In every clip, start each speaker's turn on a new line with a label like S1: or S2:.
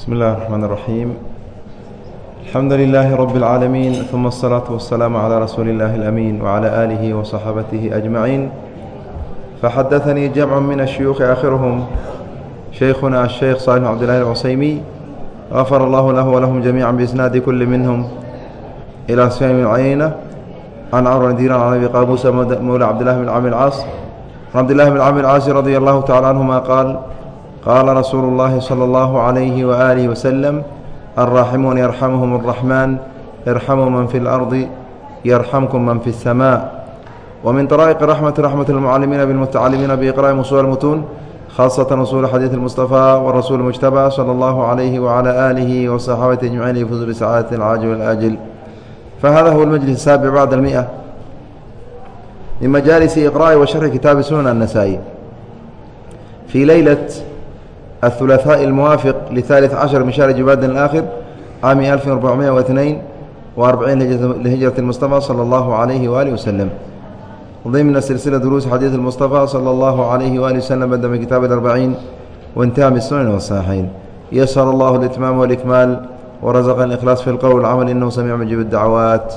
S1: بسم الله الرحمن الرحيم الحمد لله رب العالمين ثم الصلاة والسلام على رسول الله الأمين وعلى آله وصحبته أجمعين فحدثني جمع من الشيوخ آخرهم شيخنا الشيخ صالح عبد الله العصيمي غفر الله له ولهم جميعا بإسناد كل منهم إلى سفيان بن عيينة عن عمرو بن دينار عن أبي قابوس مولى عبد الله بن عامر العاص عبد الله بن عامر العاص رضي الله تعالى عنهما قال قال رسول الله صلى الله عليه وآله وسلم الراحمون يرحمهم الرحمن ارحموا من في الأرض يرحمكم من في السماء ومن طرائق رحمة رحمة المعلمين بالمتعلمين بإقراء أصول المتون خاصة أصول حديث المصطفى والرسول المجتبى صلى الله عليه وعلى آله وصحابته أجمعين يفوز بسعادة العاجل والآجل فهذا هو المجلس السابع بعد المئة من مجالس إقراء وشرح كتاب سنن النسائي في ليلة الثلاثاء الموافق لثالث عشر من شهر جماد الآخر عام 1442 لهجرة المصطفى صلى الله عليه وآله وسلم ضمن سلسلة دروس حديث المصطفى صلى الله عليه وآله وسلم بدأ من كتاب الأربعين وانتهى بالسنن والصحيحين يسر الله الإتمام والإكمال ورزق الإخلاص في القول والعمل إنه سميع مجيب الدعوات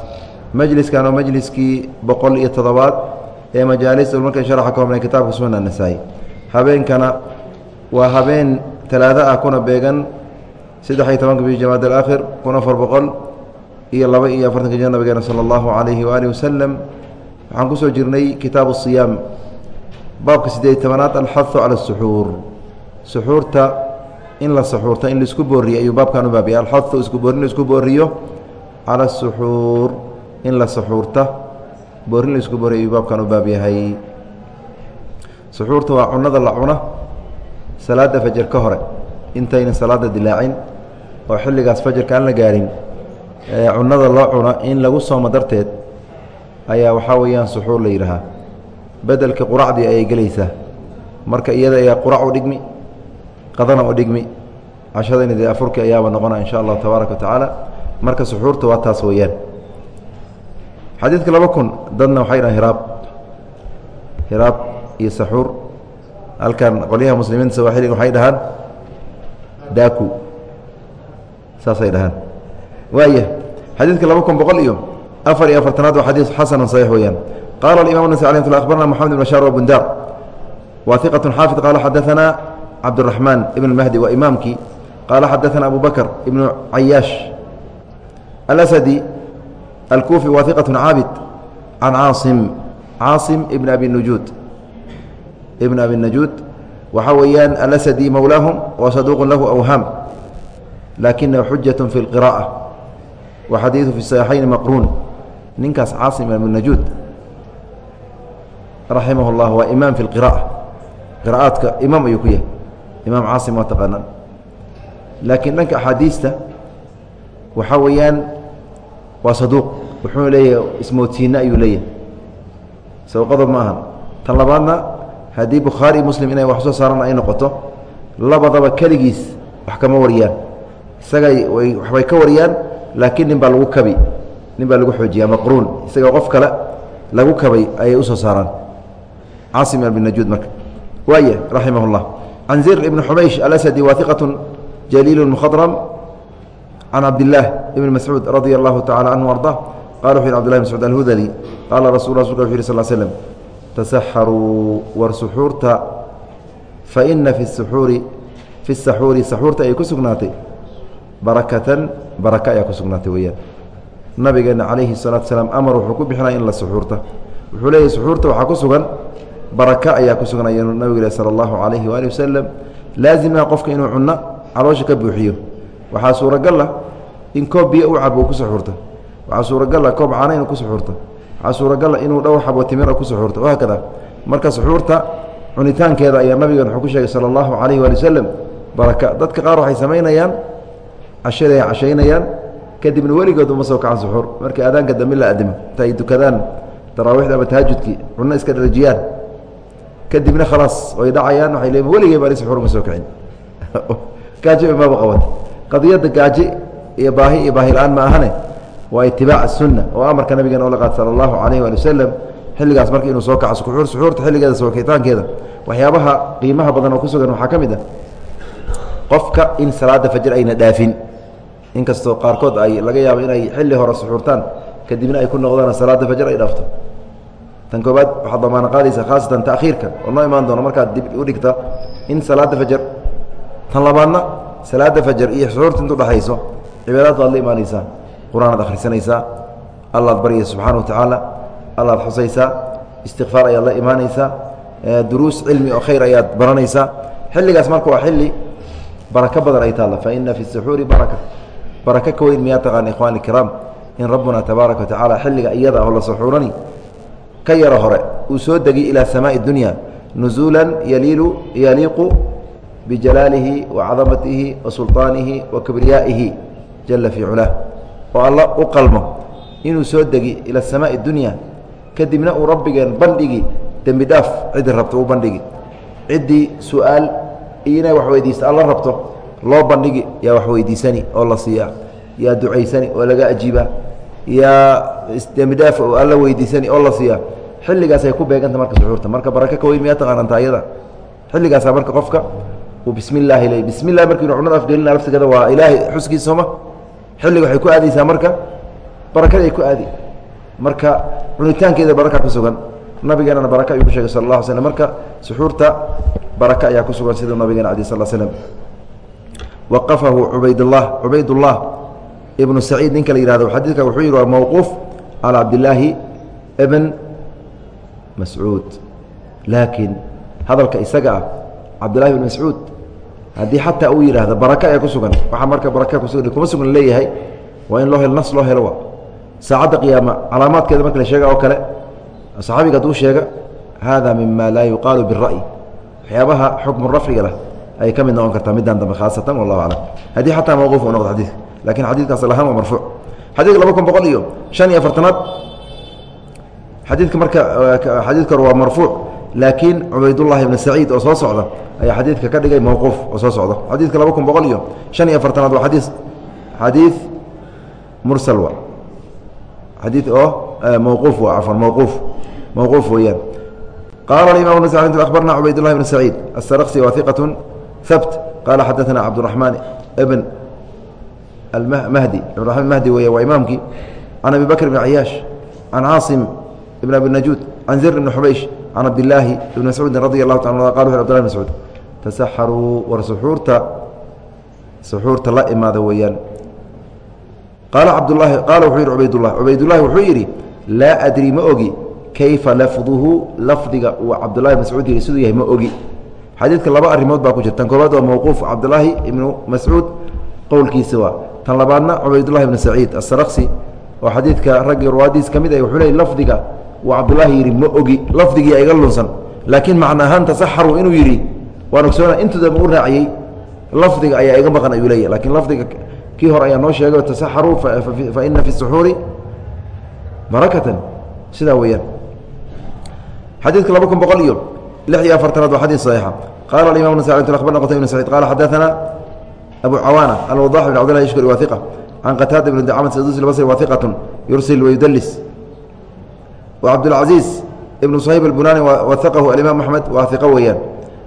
S1: majliskan oo majliskii boqol iyo toddobaad ee majaalis ulmarka sharaxa ka hormay kitaabka sunan anasaa'i habeenkana waa habeen talaado ah kuna beegan saddex iyo tobanka bi jamaad alaakhir kun afar boqol iyo laba iyo afartanka jir nabigeena sala allahu calayhi waaalih wasalam waxaan ku soo jirnay kitaabu asiyaam baabka siddeed tobanaad alxahu cala asuxuur suxuurta in la suxuurta in la isku booriyo ayuu baabkan u baabiyay alxahu isku boorin la isku booriyo cala asuxuur in la suxuurta. Boorin la isku booriyo ayuu baabkan u baab yahay. Suxuurta waa cunada la cuna salaada fajar ka hore. Intayna salaada dilaacin oo xilligaas fajarka aan la gaarin cunada loo cuna in lagu soomo darteed ayaa waxaa weeyaan suxuur la yidhaahaa bedelka quracdii ayay gelaysaa. Marka iyada ayaa qurac u dhigmi qadana u dhigmi. Cashadayna dee afurki ayaaba noqona insha allahu tabaaraka wa tacaala. Marka suxuurta waa taas weeyaan xadiidka laba kun dadna waxay dhahan hiraab. Hiraab iyo saxuur. Halkan qolyaha muslimiinta sawaaxiliga waxay dhahaan daaku. Saasay dhahaan waaya xadiidka laba kun boqol iyo afar iyo afartanaad waa xadiis xasanun saxiix weeyaan. Qaala alimam nasa alay tl abarna moxamed ibn shaar wabundar wa iqatu xaafid qaala xadaanaa cabdiraxmaan ibn اlmahdi waa imaamkii qaala xadaanaa abu bakr ibnu cayaash alasadi. alkuufi wa iqaة caabid can caasim caasim ibn abi nujuud ibn abi najuud waxaa weeyaan alasadi mowlaahum wa saduuqu lahu awhaam laakinahu xujaة fi اlqirاءة wa xadiiثu fi saxiixayn maqruun ninkaas caasim ibn najuud raximah اllah waa imaam fi اlqirاءة qira'aadka imaam ayuu ku yahay imaam caasim waa taqaanaan laakiin dhanka axaadiista waxaa weeyaan waa saduuq. Wuxuu leeyahay ismoodsiina ayuu leeyahay. Saw qodob ma ahan tan labaadna haddii bukhaari muslim inay wax soo saaran ay noqoto labadaba keligiis wax kama wariyaan. Isagay way waxbay ka wariyaan laakiin nin baa lagu kabi. Nin baa lagu xoojiyaa maqruun. Isaga qof kale lagu kabay ayay u soo saaraan. Caasim ibn najuud marka. Waaya raximah اllah can zir ibn xumaysh alasadi waa iqaة jaliil mkhadrm can cabdilaah ibn mascuud radia allahu tacala canhu arda qala wuxu yhi cbdillah bn mascuud alhudali qaala rasul rasulka wuxu yhi sal slm tasaxaruu war suxuurta faina fi suxuuri fi saxuuri saxuurta ay ku sugnaatay barakatan baraka ayaa ku sugnaatay weeyaan nabigeena calayhi الsalatu salaam amar wuxuu ku bixinaya in la suxuurta wuxuu leeyahy suxuurta waxaa ku sugan baraka ayaa ku sugan ayuu nabigu leh sala allahu calayhi waali wasalam laazima qofka inuu cunno caloosha ka buuxiyo waxaa suuragal ah in koob biyo u cabo ku suxuurta waxaa suuragal ah koob caana inuu ku suxuurta waxaa suuragal ah inuu dhowr xabo timira ku suxuurta wahaakada marka suxuurta cunitaankeeda ayaa nabigan wuxuu ku sheegay sala allahu calayhi waali wasalam baraka. Dadka qaar waxay samaynayaan cashaday cashaynayaan kadibna weligood uma soo kacan suxuur. Markii aadaanka dambe la adimo inta dukadaan taraawiixda ama tahajudkii cunno iska dharajiyaan kadibna khalaas way dhacayaan waay leeyiin weligey baan suxuur uma soo kicin. Gaajo imaaba qabata qadiyadda gaajo iyo baahi iyo baahi la'aan ma ahane? Waa itibaac asunna oo amarka nabigeena oo la qaad sala allahu calayh waali wasalam xilligaas marka inuu soo kaco suxuur suxuurta xilligeeda sookitaankeeda waxyaabaha qiimaha badan oo ku sugan waxaa ka mid ah qofka in salaada fajr ayna dhaafin. Inkastoo qaarkood ay laga yaabo inay xilli hore suxuurtaan kadibna ay ku noqdaan salaada fajr ay dhaafto. Tan koobaad waxaad damaano qaadaysaa khaasatan takhiirka oo noo imaan doono markaad dib u dhigta in salaada fajr tan labaadna salaada fajar iyo suxuurta intu dhexayso cibaadaad baad la imaanaysaa qur'aan akhrisanaysaa allaad baryaysa subxana wa tacaala allaad xusaysaa istikfaar ayaad la imaanaysaa duruus cilmi oo khayr ayaad baranaysaa. Xilligaas marka waa xilli barako badan ay taalla. Fa fi suxuuri baraka. Barako ka weyn miyaa taqaan ikhwani ikiraam in rabbuna tabaaraka wa tacaala xilliga iyada aho la suxuurani ka yaro hore uu soo degiy ilaa samaai dunya nuzuulan yaliilu yaliiqu bijalaalhi wacadamatihi wa sulطaanihi wa kibriyaa'ihi jala fii oo alla u qalmo inuu soo degi ila samaai dunya. Kadibna uu rabbigeen bandhigi dembi dhaaf rabto u bandhigi. Ciddii su'aal inay wax weydiisto alla rabto. Loo bandhigi yaa wax weydiisani oo la siiyaa yaa ducaysani oo laga ajiibaa yaa dembi oo alla weydiisani oo la siiyaa xilligaasay ku beeganta marka suxuurta marka baraka ka weyn miyaa taqaananta xilligaasaa marka qofka bismi illaahi le bismi llahi marki inu cunada afgelina laftigeeda waa ilaahay xuskiisa sooma xilliga waxay ku aadaysaa marka? Barakaday ku aadi. Marka cunitaankeeda baraka ku sugan. Nabigeenana baraka ayuu ku sheegay sal la slm marka suxuurta baraka ayaa ku sugan siduu nabigeena adi sal slm waqafahu cubaydlah cubaydullah ibnu saciid ninka la yihahdo xadiidka wuxuu yihi waa mawquuf calى cabdillaahi bn mascuud. Laakiin hadalka isaga ah cabdillahi bn mascuud haddii xataa uu yidhaahdo baraka ayaa ku sugan waxaa marka baraka kusugan kuma sugan leeyahay. Waa in loo helo nas loo helo wa. Saacadda qiyaama calaamaadkeeda marka la sheega oo kale saxaabiga hadduu sheega hada mima laa yuqaalu bira'yi waxyaabaha xukmu rafciga lah ayay ka mid noqon kartaa midaan dambe khaasatan wallahu aclam haddii xataa mawquuf uu noqdo xadiidka laakiin xadiidkaas lahaan waa marfuuc xadiidka laba kun boqol iyo shan iyo afartanaad xadiidka marka xadiidka hore waa marfuuc laakiin cubaydullahi ibn saciid oo soo socda ayaa xadiidka ka dhigay mawquuf oo soo socda xadiidka laba kun boqol iyo shan iyo afartanaad waa xadiis xadiid mursal wa xadiid oo mawquuf wa cafwan mawquuf mawquuf weeyaan qaala imam ن abarna cubaydالlah بn سacيid الsرqsi wa ثiqaة habt qaala xadaثna cabdالرaحmaan bn mahdi cabdiرaحman mahdi wey waa imaamkii can abi bakr بn cayaaش can caaصim بn abi najuud can zir xubaysh can cabdilaahi ibn mascuudi radi alahu taala qa abdillah bn mascuud tasaxaruu war suxuurta suxuurta la imaada weeyaan qaala cabdulaahi qaala wuxuu yidhi cubaydullah cubaydulahi wuxuu yidhi laa adri ma ogi kayfa lafduhu lafdiga uu cabdullahi mascuud yihi siduu yahay ma ogi xadiidka laba arrimood baa ku jira tan koobaad waa mowquuf cabdulaahi ibnu mascuud qowlkiisa waa tan labaadna cubaydullahi ibnu saciid asaraqsi oo xadiidka raggii ruwaadiis ka mid ah wuxuu leey lafdiga uu cabdulaahi yidhi ma ogi lafdigii iga lunsan laakiin macna ahaan tasaxaru inuu yidhi waan ogsoona intuudaba u raaciyey lafdiga ayaa iga maqan ayuu leeyahy lakiin lafdiga kii hore ayaa noo sheegay tasaxaruu fa ina fi suxuuri barakatan sidaa weeyaan xadiidka laba kun boqol iyo lix iyo afartanaad waa xadii صaxiixa qala aimam ن abarna qtay bn sacيid qala xadaثana abu cawaana alwضax bn cbdillah yshkuri wa iqa can qataada bn dacamad sadusi basri wa iqaة yursil wayudlis wcabdاlcaزiiz ibn صhayb اlbunani waqahu alimam axmed waa iqa weeyaan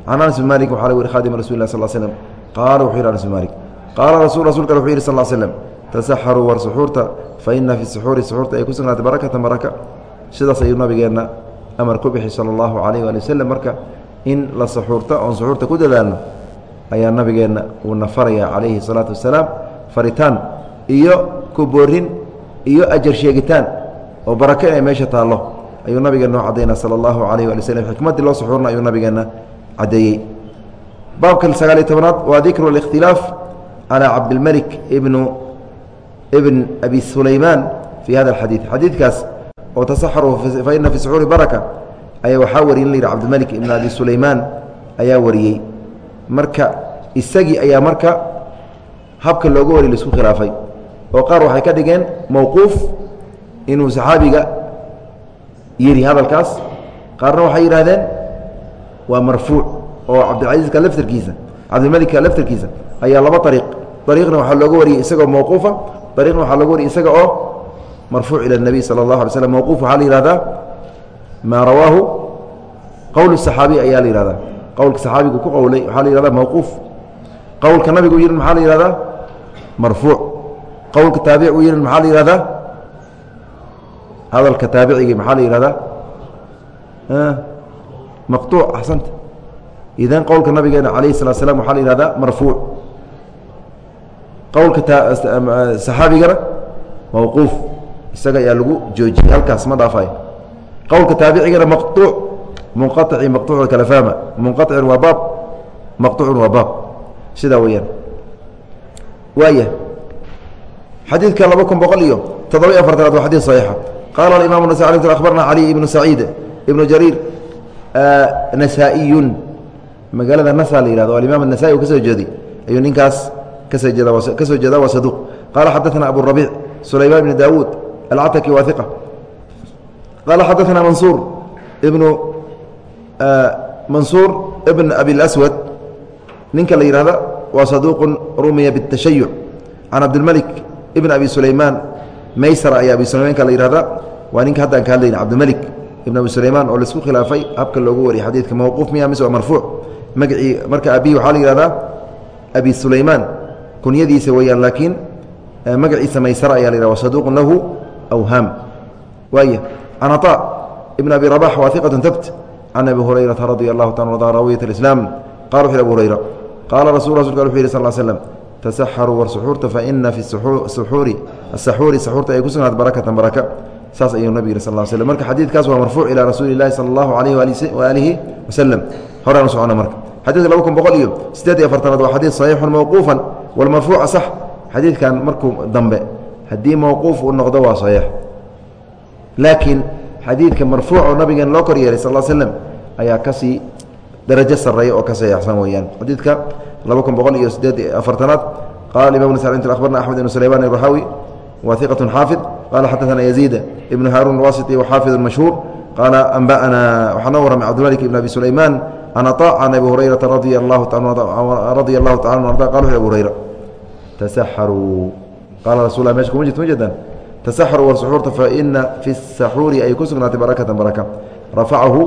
S1: can anas bn malik waxaa weri khadim rasul lah sal slm qaala wuxuu yih anas bn malik qaala rasul rasulka wuxuu yihi sal slm tasaxaruu war suxuurta faina fi suxuuri suxuurta ay ku sugnaatay barakata baraka sidaas ayuu nabigeenna amar ku bixi sala allahu calayh waali waslem marka in la suxuurta oon suxuurta ku dadaalno ayaa nabigeenna uuna faraya calayhi salaatu wasalaam faritaan iyo ku boorin iyo ajar sheegitaan oo barako inay meesha taallo. Ayuu nabigeenna noo caddaynaa sala allahu calayh waali waslem xikmaddii loo suxuurna ayuu nabigeenna caddeeyey baabka sagaaliyo tobnaad waa dikru alikhtilaaf calaa cabdilmelik ibnu ibn abi sulaymaan fii hada alxadiid. Xadiidkaas oo tasaxaruu fa ina suxuuri baraka ayaa waxaa wariyey in la yidhi cabdilmelik ibn abi sulaymaan ayaa wariyey. Marka isagii ayaa marka habka looga wariy la isku khilaafay. Oo qaar waxay ka dhigeen mowquuf inuu saxaabiga yidhi hadalkaas qaarna waxay yidhaahdeen waa marfuuc oo cabdilcasiiska laftarkiisa cabdilmelikka laftarkiisa ayaa laba ariiq ariiqna waxaa looga wariyey isagoo mowquufa ariiqna waxaa looga wariyey isaga oo marfuuc ilى النبي slى الlaه عlay slم mوquuf waxaa la yihahdaa maa rawaahu qowl saxaabiy ayaa la yihahdaa qowlka saxaabigu ku qowlay waxaa la yihahda mawquuf qowlka nabigu yihi maxaa la yihahdaa marfuuc qowlka taabic u yihi maxaa la yihahdaa hadalka taabicigii maxaa la yihahdaa maqtuuc axsanta idan qowlka nabigeena calayh salatu slam waxaa la yihahdaa marfuuc. Qowlka saxaabigana mawquuf. Isaga ayaa lagu joojiyey halkaas ma dhaafayo qowlka taabicigana maqtuuc. Munqaطici maqtuuc kala fahma munqaطicun waa baab maqtuucun waa baab. Sidaa weeyaan. Waaya xadiidka laba kun boqol iyo toddoba iyo afartanaad waa xadiid saxiixa qaala imam nas abarna cali ibnu saciid ibnu jariir nasaa-iyun magaalada nasa la yihahdo alimaam الnasa'i u ka soo jeeday ayuu ninkaas kasoo jeeda ka soo jeeda waa saduq qaala xadaثna abu rabiic sulaymaan ibn daawuud alcataki waa iqa qaala xadaثna mansuur ibnu mansuur ibn abi اlaswad ninka la yihahda waa saduuqu rumiya bالtashayuc can cabdilmalik ibn abi sulaymaan maysara ayaa abi sulaymaanka la yihahda waa ninka haddaan ka hadlayna cabdilmalik ibn abi sulaymaan oo la isku khilaafay. Habka loogu wariyay xadiidka mawquuf miya mise waa marfuuc. Magacii marka abihi waxaa la yihahdaa abi sulaymaan. Kunyadiisa weeyaan laakiin magaciisa maysara ayaa la yhah wa saduuqun lahu awhaam waaya can caطaa ibn abi rabax waa iqatu tabt can abi hurayrata radia allahu taala arda raawiyat اlislaam qala wuxu abu hurayra qaala rasul rasulka wuxu yih sal slm tasaxaruu war suxuurta fa fi suxuuri asaxuuri saxuurta ay ku sugnaad barakatan baraka. Saas ayuu nabig yiri sal slm marka xadiidkaas waa marfuuc ilaa rasuuli ilahi sala allahu calayh waalihi wasalam horeanu socona marka. Xadiidka laba kun boqol iyo siddeed iyo afartanaad waa xadiid saxiixun mawquufan walmarfuuc asax. Xadiidkan markuu dambe haddii mawquuf uu noqdo waa saxiix. Laakiin xadiidka marfuuco nabigeen loo kor yeeray sal slam ayaa ka sii darajo sareeya oo ka saxiixsan weeyaan. Xadiidka laba kun boqol iyo siddeed iyo afartanaad qala imam nt abarna axmed ibn sulayman iraxawi wa xaafid. Qala xadaثna yaziid ibn haarun wasiti waxaafidu mashhuur. Qaala anba'ana. Waxaa noo warramay cabdimalik ibn abi sulayman can aطa can abi hurayrata radia allahu taala anu arda. Qala abu hurayra. Tasaxaruu qaala rasul lah meesha kuma jirto ma jeedaan tasaxaruu war suxuurta faina fi saxuuri ay ku sugnaatay barakatan baraka. Rafacahu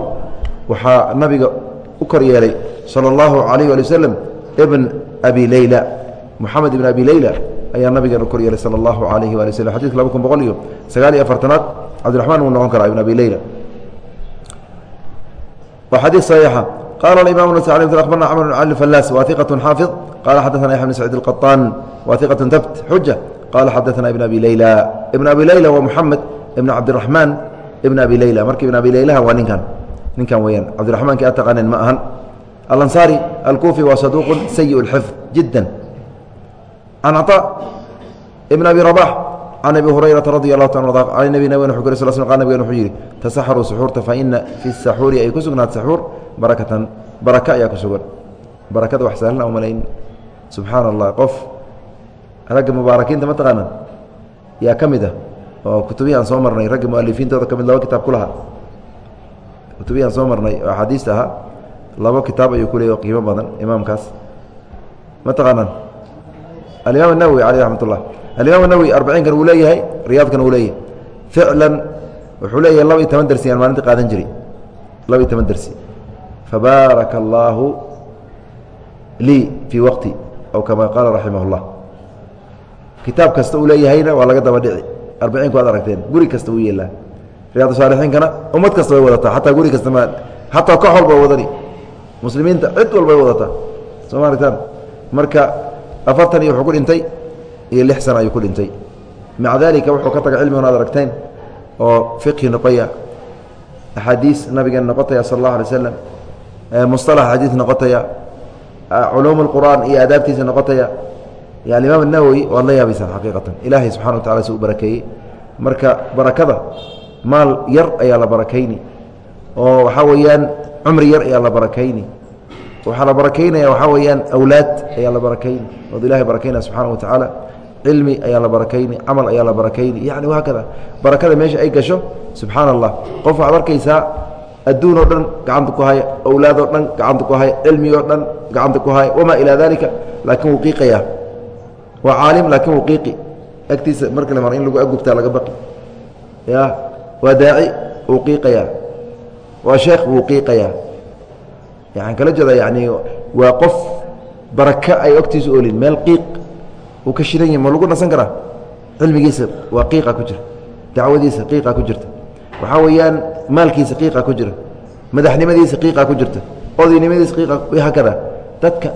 S1: waxaa nabiga u kor yeelay salى اllahu alayh ali waslm ibn abi leyla moxamed ibn abi leyla ayaa nabigeena u kor yeelay salى اllahu alayhi wali slm xadidka laba kun boqol iyo sagaal iyo afartanaad cabdiraxmaan wuu noqon karaa ibn abi leyla waa xadiid صaxiixa qala imam abarna cmr bn cali falas wa iqaة xaafiظ qala xadaثna yaxya bn sacيid اlqaطaan wa iqaة tabt xuja qala xadaثna ibn abi leyla ibn abi leyla waa moxamed ibn cabdiraxmaan ibn abi leyla marka ibn abi leylaha waa ninkan ninkan weyaan cabdiraxmaanki a taqaanen ma ahan. Alansaari alkuufi waa saduuqu sayi اlxifd jidda can caطaa ibn abi rabax can abi hurayrata radi allahu ta an nabina wen wu kar sl qa nabigan wuxuu yidhi tasaxaruu suxuurta faina fi saxuuri ay ku sugnaat saxuur barakatan baraka ayaa ku sugan. Barakada wax sahlan u subxaan allah qof ragga mubaarakiinta ma taqaanaan? Yaa ka mid ah oo kutubihi aan soo marnay ragga mualifiintooda ka mid ah, laba kitaab ku kutubihii aan soo marnay oo axaadiista ahaa labo kitaab ayuu ku leeyay oo qiimo badan imaamkaas ma taqaanaan alimaam الnawowi aleyh raxmat ullah alimaam الnawowi arbaciinkan uu leeyahay riyaadkan uu leeyahay ficlan wuxuu leeyahay laba iyo toban dersi aan maalinta qaadan jiray laba iyo toban dersi fabaaraka allaahu lii fii waqti aw kama qaala raximah اllah kitaab kasta uu leeyahayna waa laga daba dhici arbiciinku waad aragteen guri kasta uu yeelaa riyaad saalixiinkana ummad kasta way wadataa xataa guri kasta ma xataa kox walba way wadani muslimiinta cid walba way wadataa soo ma aragtaan marka afartan iyo wuxuu ku dhintay iyo lix sana ayuu ku dhintay maca dalika wuxuu ka tagay cilmigan ad aragteen oo fiqhi noqoya axaadiis nabigeena noqotaya sal allahu alay slam musطalax xadiis noqotaya culuum اlqur'aan iyo aadaabtiisa noqotaya y alimaam الnawowi waad la yaabaysaan xaqiiqatan ilaahay subxana wa tacala si u barakeeyey marka barakada maal yar ayaa la barakayni. Oo waxaa weeyaan cumri yar ayaa la barakayni. Waxaa la barakaynaya waxaa weeyaan awlaad ayaa la barakayni. Ood ilahay barakaynaya subxaana wa tacaala cilmi ayaa la barakayni camal ayaa la barakayni. Yani wahaakada barakada meesha ay gasho subxaana allah qof waxaad arkaysaa adduun oo dhan gacanta ku haya awlaad oo dhan gacanta ku haya cilmi oo dhan gacanta ku haya wamaa ilaa dalika laakiin wuu qiiqayaa waa caalim laakiin wuu qiiqi agtiisa marka la maro in lagu agubtaa laga baqi. Ya waa daaci wuu qiiqayaa. Waa sheekh wuu qiiqayaa. Waxaan kala jeedaa yani waa qof baraka ay ogtiisa olin meel qiiq uu ka shidan yahy ma lagu nasan karaa? Cilmigiisa waa qiiqa ku jira. Dacwadiisa qiiqa ku jirta. Waxaa weeyaan maalkiisa qiiqa ku jira. Madaxnimadiisa qiiqa ku jirta. Odaynimadiisa qiiqa hakada dadka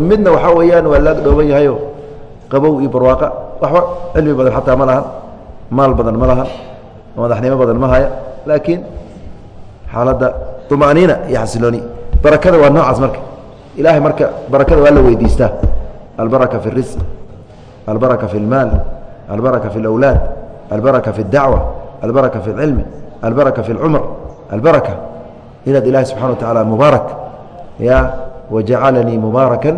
S1: midna waxaa weeyaan waa laag dhooban yahayo qabow iyo barwaaqa. Waxba cilmi badan xataa ma lahan maal badan ma lahan madaxnimo badan ma haya laakiin xaaladda طumaniina iyo xasilooni barakada waa noocaas marka ilaahay marka barakada waa la weydiistaa albaraka fi الrisq albaraka fi اlmaal albaraka fi اlawlaad albaraka fi اdacwa albaraka fi اlcilmi albaraka fi اlcumr albaraka inaad ilahi subxana wa taعala mubaarak ya wajacalanii mubaaraka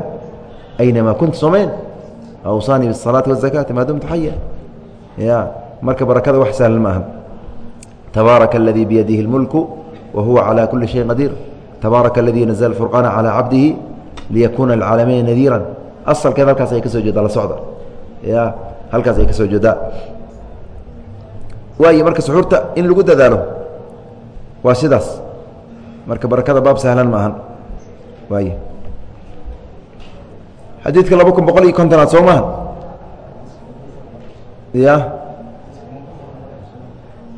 S1: aynama kuntu somayn awsaanii bالصalaaةi والzakaati maa dumtu xaya ya marka barakada wax sahlan ma aha tabaaraka اladii biyadihi اlmulku wa huwa calى kuli shayin qadiir tabaaraka اladii nazla اfurqaana calى cabdihi liyakuuna lcaalamiina nadiira asalkeed halkaas ay ka soo jeedaa la socda ya halkaas ay ka soo jeedaa waayo marka suxuurta in lagu dadaalo waa sidaas marka barakada baab sahlan ma ahan waay xadiidka laba kun boqol iyo kontonaad soo maha ya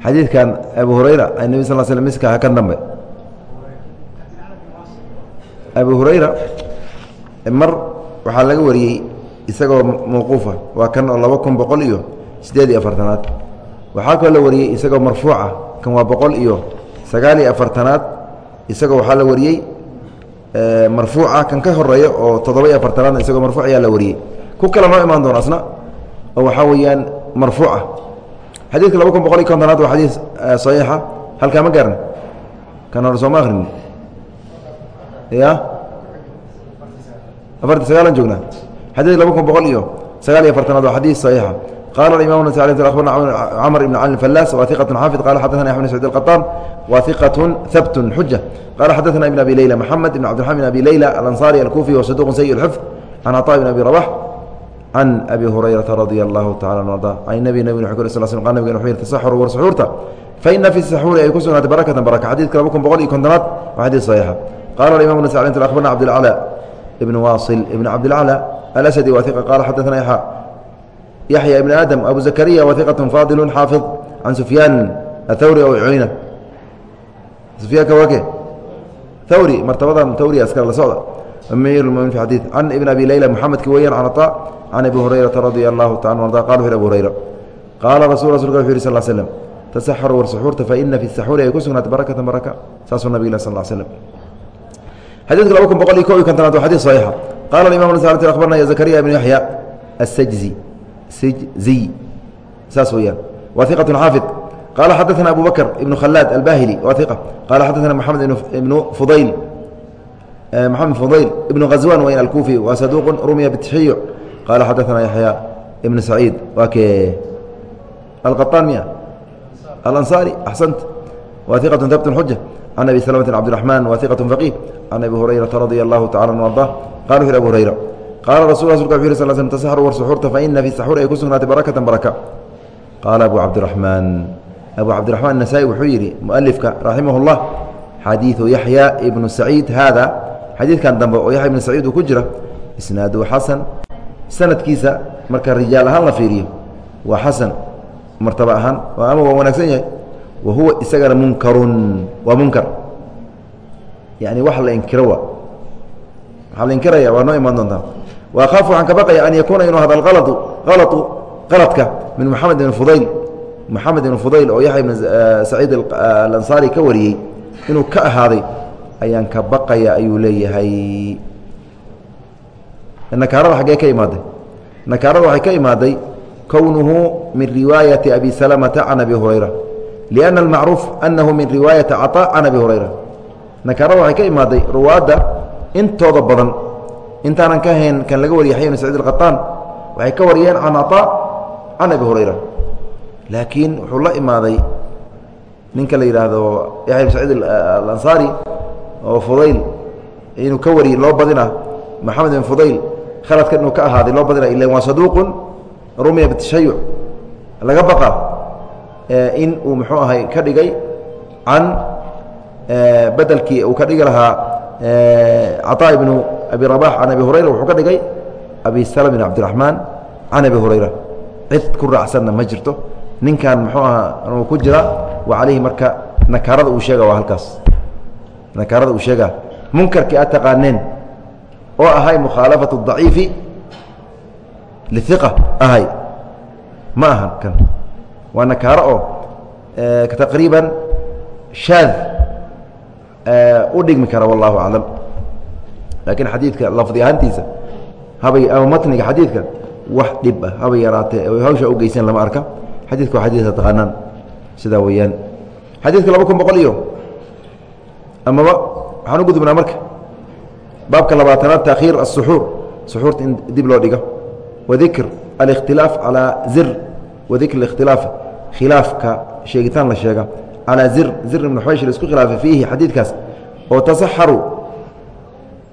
S1: xadiidkan abu hurayra ay nebi sal sl miska kan dambe. Abu hurayra mar waxaa laga wariyey isagoo mawquufa waa kan oo laba kun boqol iyo siddeed iyo afartanaad. Waxaa kaloo la wariyey isagoo marfuuca kan waa boqol iyo sagaal iyo afartanaad. Isagoo waxaa la wariyey marfuuca kan ka horreeya oo toddoba iyo afartanaadna isagoo marfuuc ayaa la wariyey. Ku kale noo imaan doona asna oo waxaa weeyaan marfuuca xadiidka laba kun boqol iyo kontonaad waa xadiis saxiixa halkaa ma gaaran kan hore sooma akrin ya afarti sagaalan joognaa xadiidka laba kun boqol iyo sagaal iyo afartanaad waa xadiis saxiixa qala imam ن abarna cmr ibn cali falas wa iqaة xaafid qala xadana axmed sacid اqaطaan wa iqaة habt xuja qala xadana ibn abi leyla mxamed ibn cabdiرaحman bn abi leyla alanصari alkufi wصaduq sayi اxfd can caطا bn abi rabax can abi hurayrata radia allahu taala an an nabi nabig wu sl sl nabig wuxuu yidhi tasaxuru war suxuurta fa fi saxuuri ay ku sugnaatay barakatan baraka xadidka laba kun boqol iyo kontonaad waa xadiid saxiixa qala imam nas nt akhbarna cabdilcla ibn wasil ibn cabdilcla alasadi wahiqa qala xadaana yaxa yaxya ibn aadam abu zakariya wahiqat faadilu xaafid can sufyaan athawri ow cuyna sufyaanka wake thawri martabadan thawri askar la socda amir اmؤminin في xadيث can iبn abi layla mحamedki weeyaan can طا can abi هurayرaةa radي الlahu taعala arضa qal wuxu abu hurayra qaala rasul rasulka wuxu yhi sl sلم تasaxرu war suxuurta faina fi الsaxuuri ay ku sugnaatay barakata baraka saasuu nabig sal sلم xadiidka laba kun boqol iyo ko iyo kontonaad waa xadيث صaحيixa qala imam abarna زكريa بن yaحyى الsجزي zy saas weyaan wa iqaة xaafid qala xadaثna abu bakr ibn khalaad albahili wa iq qala xadaثna mxamed ibnu fudayl maxamed fudayl ibn غazwan weyn alkufi wa saduq rumiya bتxiyo qala xadaثna yaحya ibn saciid waa ke alqaطaan miya alanصari axsant wa iqaة habt xuja can abi slmة cabdiرaحman wa iqaة faqih can abi hurayraةa radi الlahu taعala an arضa qala wuxu abu hurayra qaala rasul rasulka wuxu yh sl slm tasaxru war suxuurta faina fi saxuuri ay ku sugnaatay barakatan baraka qaala abu cabdiraxmaan abu cabdiraxmaan nasaa-i wuxuu yidhi mualifka raximah اllah xadiidu yaxya ibnu saciid haada xadiidkan dambe oo yaxya ibn saciid uu ku jira isnaaduhu xasan. Sanadkiisa marka rijaal ahaan la fiiriyo waa xasan. Martaba ahaan ama waa wanaagsan yahay. Wa huwa isagana munkarun waa munkar. Yani wax la inkiro wa waxaa la inkiraya waa noo imaan doontaa. Wa waxaan ka baqaya an yakuuna inuu hada alqaladu qaladu qaladka min moxamed ibn fudayl. Moxamed ibn fudayl oo yaxya ibn saciid alansaari ka wariyey inuu ka ahaaday ayaan ka baqaya ayuu leeyahay nakaarada xaggee ka imaaday nakaarada waxay ka imaaday kownuhu min riwaayaةi abi salamata can abi hurayra لأnna اlmacruuf anahu min riwaayaةi caطاء can abi hurayra nakaarada waxay ka imaaday ruwaadda intooda badan intaanan ka hayn kan laga wariya yaxya ibn saciid alqaطaan waxay ka wariyeen can caطaa can abi hurayra laakiin wuxuu la imaaday ninka la yidhaahdo yaxya ibn saciid alansaari oo fudayl inuu ka wariye loo badina maxamed ibn fudayl khaladkan inuu ka ahaaday loo badina ila waa saduuqun rumiya bitashayuc laga baqa in uu muxuu ahay ka dhigay can bedelkii uu ka dhigi lahaa caطaa ibnu abi rabax can abi hurayra wuxuu ka dhigay abi salm bin cabdiraxmaan can abi hurayra. Cid ku raacsanna ma jirto ninkan muxuu ahaa ku jira wa calayhi marka nakaarada uu sheega waa halkaas nakaarada uu sheega munkarkii aad taqaaneen oo ahay mukhaalafatu daciifi liiqa ahay. Ma aha kan. Waa nakaaro oo taqriiban shaad u dhigmi kara wallahu aclam. Laakiin xadiidka lafdi ahaantiisa habay ama matniga xadiidka wax dhib ah habay yaraatee hawsha u geysan lama arka. Xadiidka waa xadiidka taqaanaan. Sidaa weeyaan. Xadiidka laba kun boqol iyo amaba waxaan u gudubnaa marka baabka labaatanaad taakhiir الsuxuur suxuurta in dib loo dhigo wadikr alikhtilaaf calىa zir wadikr اkhtilaaf khilaafka sheegitaan la sheega calىa zir zir ibn xwaysh laisku khilaafay fiihi xadiidkaas oo tasaxaru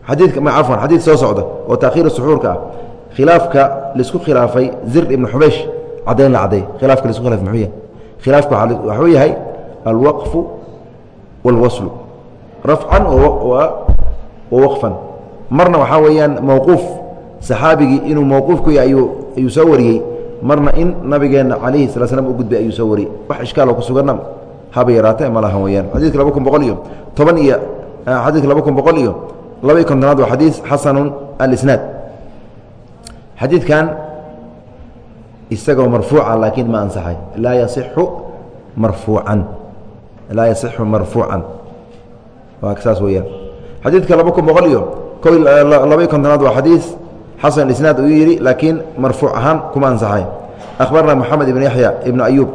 S1: xadiidka ma cafwan xadiid soo socda oo taakhiir suxuurka ah khilaafka laisku khilaafay zir ibn xubaysh caddayn la cadday khilaafka laisku khilafay muxuu yahay khilaafka waxuu yahay alwaqfu wاlwaslu rafcan wa waqfan. Marna waxaa weeyaan mowquuf saxaabigii inuu mowquuf ku yahay ayuu soo wariyey. Marna in nabigeenna calayhi sala slam u gudbay ayuu soo wariyey. Wax ishkaaloo ku suganna haba yaraate ma lahan weyaan xadidka laba kun boqol iyo toban iyo xadiidka laba kun boqol iyo laba iyo kontonaad waa xadiis xasanu alisnaad. Xadiidkan isagoo marfuuca laakiin ma ansaxay. Laa yaصixu marfuucan. Laa yaصixu marfuucan saas weyaan xadiidka laba kun boqol iyo ko eh, labaiy kontonaad waa xadiid xasan isnaad uu yidhi laakiin marfuuc ahaan kuma ansaxay akhbarna moxamed ibn yaxya ibn ayuub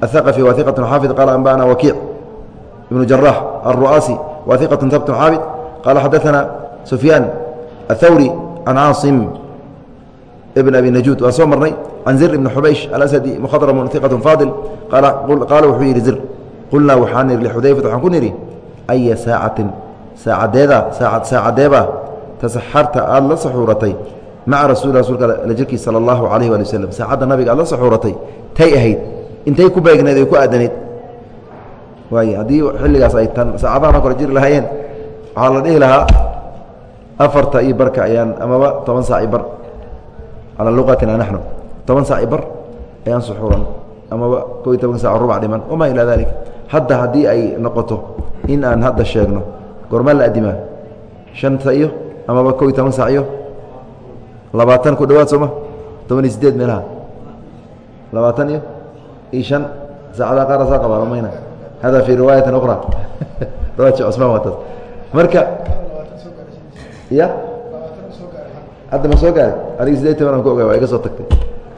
S1: athaqafi wa xaafid qaala anba'ana wakiic ibnu jaraax alru'aasi wa iqatun xaafid qaala xadaana sufyaan athawri can caasim ibn abi najuud waa soo marnay can zir ibni xubaysh alasadi muhadramun iqatun faadil qaala wuxuu yidhi zir qulnaa waxaan ii lixudayfat waxaan ku nidhi aya saacatin saacadeeda saacadeeba tasaxarta aada la saxuuratay maca rasuuli rasulka la jirkiis sala allahu calayh waali waslem saacadda nabiga aad la saxuuratay tay ahayd intay ku beegnayd ay ku aadanayd waay haddii xilligaas ay tan saacadahan kale jiri lahaayeen waxaa la dhihi lahaa afarta iyo barka ayaan amaba toban saac i bar calaa luqatina naxnu toban saac i bar ayaan suxuuran amaba ko iyo toban sac rubac dhiman wamaa ilaa dalik hadda haddii ay noqoto in aan hadda sheegno. Gormaa la adimaa shanta iyo amaba kow iyo toban saac iyo labaatan ku dhawaad sooma toban iyo sideed meelaha. Labaatan iyo iyo shan. Saacadaha qaar asaa qabaa mamayna hada fii riwaayatin ukhra. Riwaayat shee cusmaan waataas marka ya? Hadda ma soo gaaray? Adiga sideed toban aan ku ogaa waa iga soo tagtay.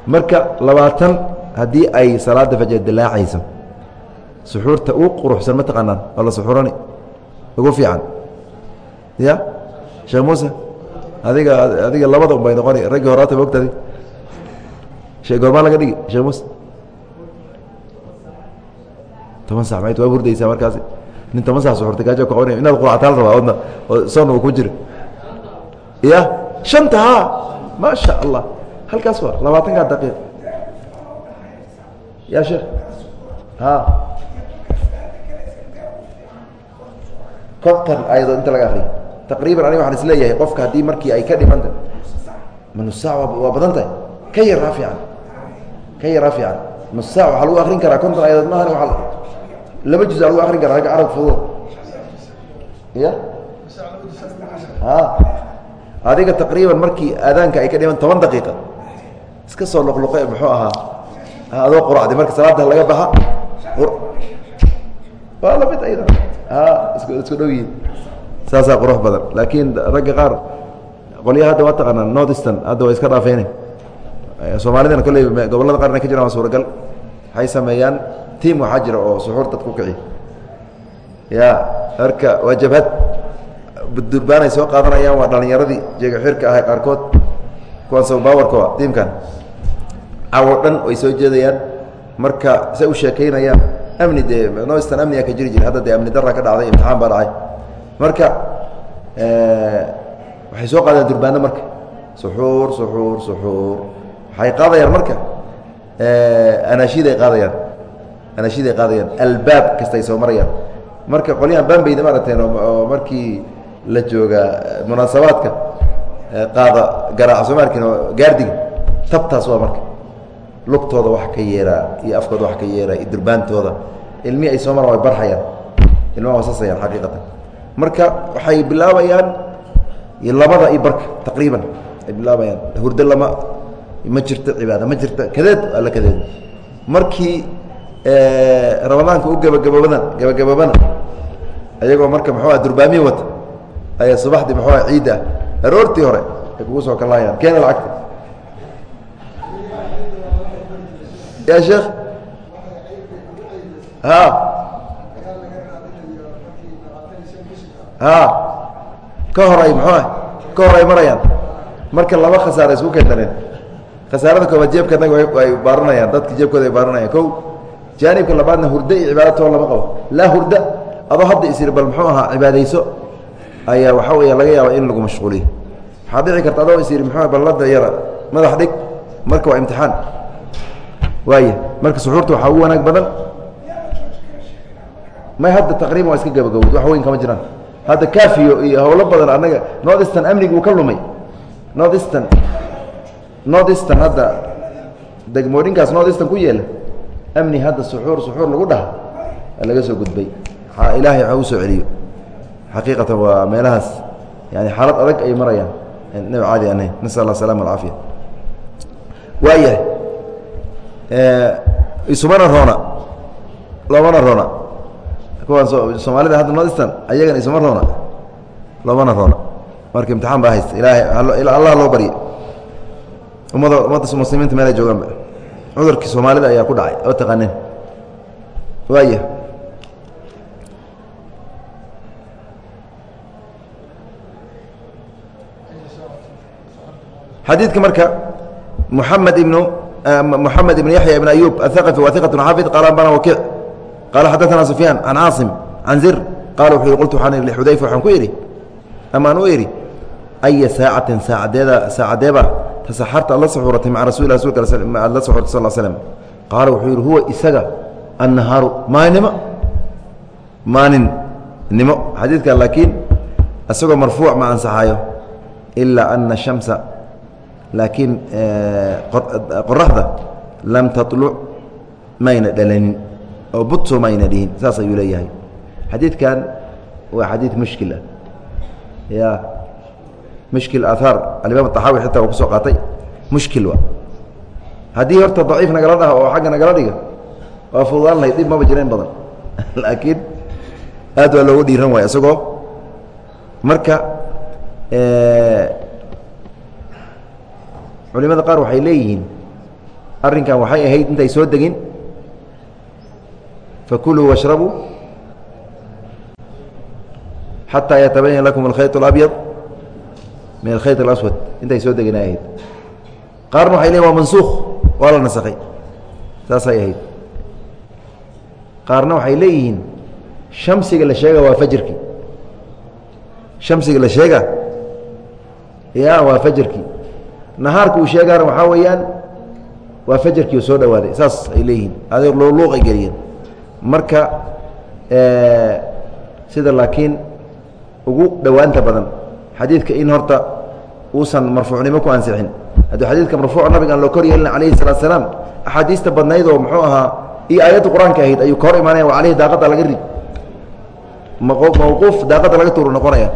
S1: Marka labaatan haddii ay salaada fajar dilaacayso suxuurta u quruxsan ma taqaanaan? Waa la suxuurani. Ugu fiican. Ya? Sheekh muuse adiga adiga labada un bay noqoni. Raggii horaata ma ogtadi shee goormaa laga dhigi. Sheekh muuse. Toban sac mayt waa hurdaysaa markaasi? Nin toban sac suxurtay kaajo ka qabanay inaad quracataan rabaa odna oo soon uu ku jiro. Ya? Shanta ha maa sha allah. Halkaas waa labaatankaa daqiiq. Ya sheekh. Ha kontan ayadood inta laga akriyo taqriiban aniga waxaan is leeyahay qofka haddii markii ay ka dhimanta nus saac waa badan tahay. Ka yaraa fiican ka yaraa fiican nus saac waxaa lagu akrin karaa konton ayadood maahan waa laba juz a lagu akrin karaa ragga carab fudud ya a adiga taqriiban markii aadaanka ay ka dhiman toban daqiiqa iska soo luqluqe muxuu ahaa? Adoo quracday marka salaada laga baxa. Waa la mid ayda a isku isku dhow yihiin saasaa qurux badan. Laakiin ragga qaar qolyaha hadda waa taqaanaa north eastern hadda waa iska dhaafeyne soomaalidana kolley gobollada qaarna ka jiraan waa suuragal. Waxay sameeyaan tiam waxaa jira oo suxuur dad ku kici. Ya marka waa jabhad. Durbaanay soo qaadanayaan waa dhalinyaradii jeega xirka ahay qaarkood. Kuwaan sobawarka tiimkan cawo dhan way soo jeedayaan. Marka say u sheekaynayaan amni dee noistan amniga ka jiri jira hadda dee amni daraa ka dhacday imtixaan baa dhacay. Marka waxay soo qaadayaan durbaano marka. Suxuur suxuur suxuur. Waxay qaadayaan marka anaashiiday qaadayaan. Anaashiiday qaadayaan. Albaab kasta ay soo marayaan. Marka qolyahan bambeyda maaragteen oo markii la jooga munaasabaadka qaada garaaca soo maarkin oo gaardiga tabtaas waa marka lugtooda wax ka yeeraa iyo afkooda wax ka yeeraa iyo durbaantooda ilmihii ay soo maraan way barxayaan. Ilmaha wasasayaan xaqiiqatan. Marka waxay bilaabayaan labada iyo barka taqriiban ay bilaabayaan. Hurdo lama ma jirto cibaada ma jirto kadeed alla kadeed. Markii ramadaanka u gabagaboobana gabagaboobana ayagoo marka muxuua durbaamihi wata ayaa subaxdii muxuua ciidda aroortii hore ay kugu soo kalaayaan keena lacagta ya sheekh ha ha ka hor ay muxuua ka hor ay marayaan. Marka laba khasaara isku keendaneen khasaarada koobaad jeebka naga ay baaranayaan. Dadka jeebkooda ay baaranayaan. Ko jaanibka labaadna hurdo iyo cibaadatoon lama qabo. Laa hurda adoo hadda isiri bal muxuu ahaa cibaadayso ayaa waxaa weya laga yaaba in lagu mashquuliyo. Waxaad dhici karta adoo is yidhi muxuu ballada yara madax dhig marka waa imtixaan waaya marka suxuurta waxaa ugu wanaag badan may hadda taqriiban waa iska gabagabowd wax weyn kama jiraan. Hadda kafiyo iyo howlo badan annaga north eastern amnigi uu ka lumay. North eastern north eastern hadda degmooyinkaas north eastern ku yeela amni hadda suxuur suxuur lagu dhaha laga soo gudbay. Ilaahay ha u soo celiyo. Xaqiiqatan waa meelahaas yani xaalad adag ay marayaan nab caadi an ahayn nasal allah asalama alcaafiya waayahay isumana roona loomana roona. Kuwaan soomaalida hadda nodistan ayagana isuma roona loomana roona. Marka imtixaan baa haysta ilaahay allah loo barya ummada ummadda muslimiinta meelay joogaanba cudurkii soomaalida ayaa ku dhacay oo taqaaneen. Waaya xadiidka marka محamed ibnu محamed ibn yaحya ibn ayub aلثaqفي wa ثiqة xaafid qala ambana wakiic qala xadaثna sufyaan can caasim can zir qala wuxuu yihi qultu waxaan ihi xudayfa waxaan ku idhi amaan u idhi aya saacatin saacadeeda saacadeeba tasaxarta ad la saxuuratay maca rasul rasulka aad la saxuurtay sal slm qaala wuxuu yidhi huwa isaga annahaaru maalinimo maaninimo xadiidka laakiin isagoo marfuuc ma ansaxayo ilaa ana shamsa laakiin qoraxda lam taluc mayna dhalanin oo butso mayna dhihin saas ayuu leeyahay. Xadiidkan waa xadiid mushkil ah. Ya mushkil aahaar alimaam axaawi xitaa uu ku soo qaatay. Mushkil wa haddii horta daciif nagala dhaha oo xagga nagala dhiga waa fududaan dhib maba jirayn badan. Laakiin aad waa loogu dhiiran waaya isagoo. Marka culimada qaar waxay leeyihiin arrinkan waxay ahayd intay soo degin fakuluu washrabuu xataa yatabayan lakum alkhayط اlabyad min alkhayط اlaswad intay soo degin ay ahayd qaarna waxay leeyiin waa mansuukh waa la nasakhay saasay ahayd qaarna waxay leeyihiin shamsiga la sheega waa fajrkii shamsiga la sheega ya waa fajrkii nahaarka uu sheegaana waxaa weeyaan waa fajarkii oo soo dhawaaday saas ay leeyihiin. Adig luuqay geliyeen. Marka sida laakiin ugu dhowaanta badan xadiidka in horta uusan marfuucnimo ku ansixin. Hadduu xadiidka marfuuca nabiga aan loo kor yeelina calayhi salaatu salaam axaadiista badnayd oo muxuu ahaa iyo aayadda qur'aanka ahayd ayuu ka hor imaanaya wa aleyhi daaqadda laga rid mawquuf daaqadda laga tuuru noqonaya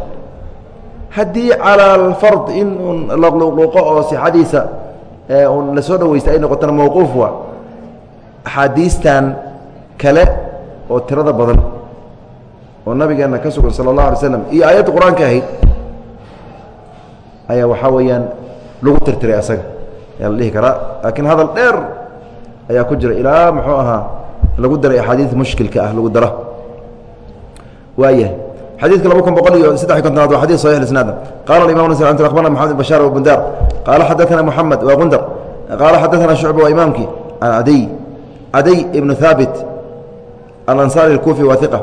S1: haddii calى alfard in un laqluqluuqo oo sixadiisa un la soo dhaweysta ay noqotona mawquuf waa axaadiistan kale oo tirada badan oo nabigeena ka sugan salى الlaه alay slam iyo aayadda qur-aanka ahayd ayaa waxaa weeyaan lagu tirtiray asaga ayaa la dhihi karaa laakiin hadal dheer ayaa ku jira ilaa muxuu ahaa lagu daray axaadiis mushkilka ah lagu dara waayahay xadidka laba kun boqol iyo saddex iy kontonaad waa xadid saxix isnaada qala imam nas nt abarna maxamed bashaar bundar qaala xaddaana moxamed waa gundar. Qaala xadaana shucba waa imaamkii an adiy cadiy ibnu haabit alansaari اkuufi waa iqa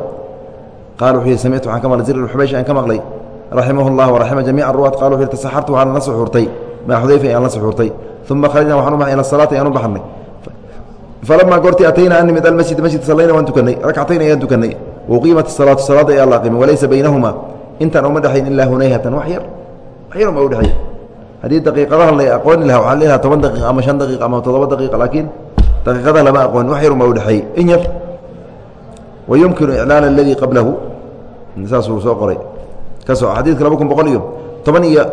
S1: qala wuxuu yihi samictu waxaan ka maqlay zir xubaysh aan ka maqlay. Raximah اllah waraxima jamiic ruwaat qala wuxu yhi tasaxartu waxaan la suxuurtay. Maa xudayfa aan la suxuurtay. Uma kharajna waxaan u baxay ila salaati aan u baxnay. Falamaa goortii atayna an nimid almasjid masjidka sallayna waan tukanay rakcatayn ayaan tukanay waqiimat salaatu salaada ayaa la aqimay walaysa baynahuma intaan uma dhexayn ilaa hunayhatan wax yar wax yar uma udhexeey haddii daqiiqadaha la aqooni laha waxaa leedaha toban daqiiq ama shan daqiiq ama toddoba daqiiqa laakiin daqiiqadaha lama aqoon wax yar uma udhexeey in yar wa yumkinu aladii qablahu saasuu soo qoray ka soo xadiidka laba kun boqol iyo toban iyo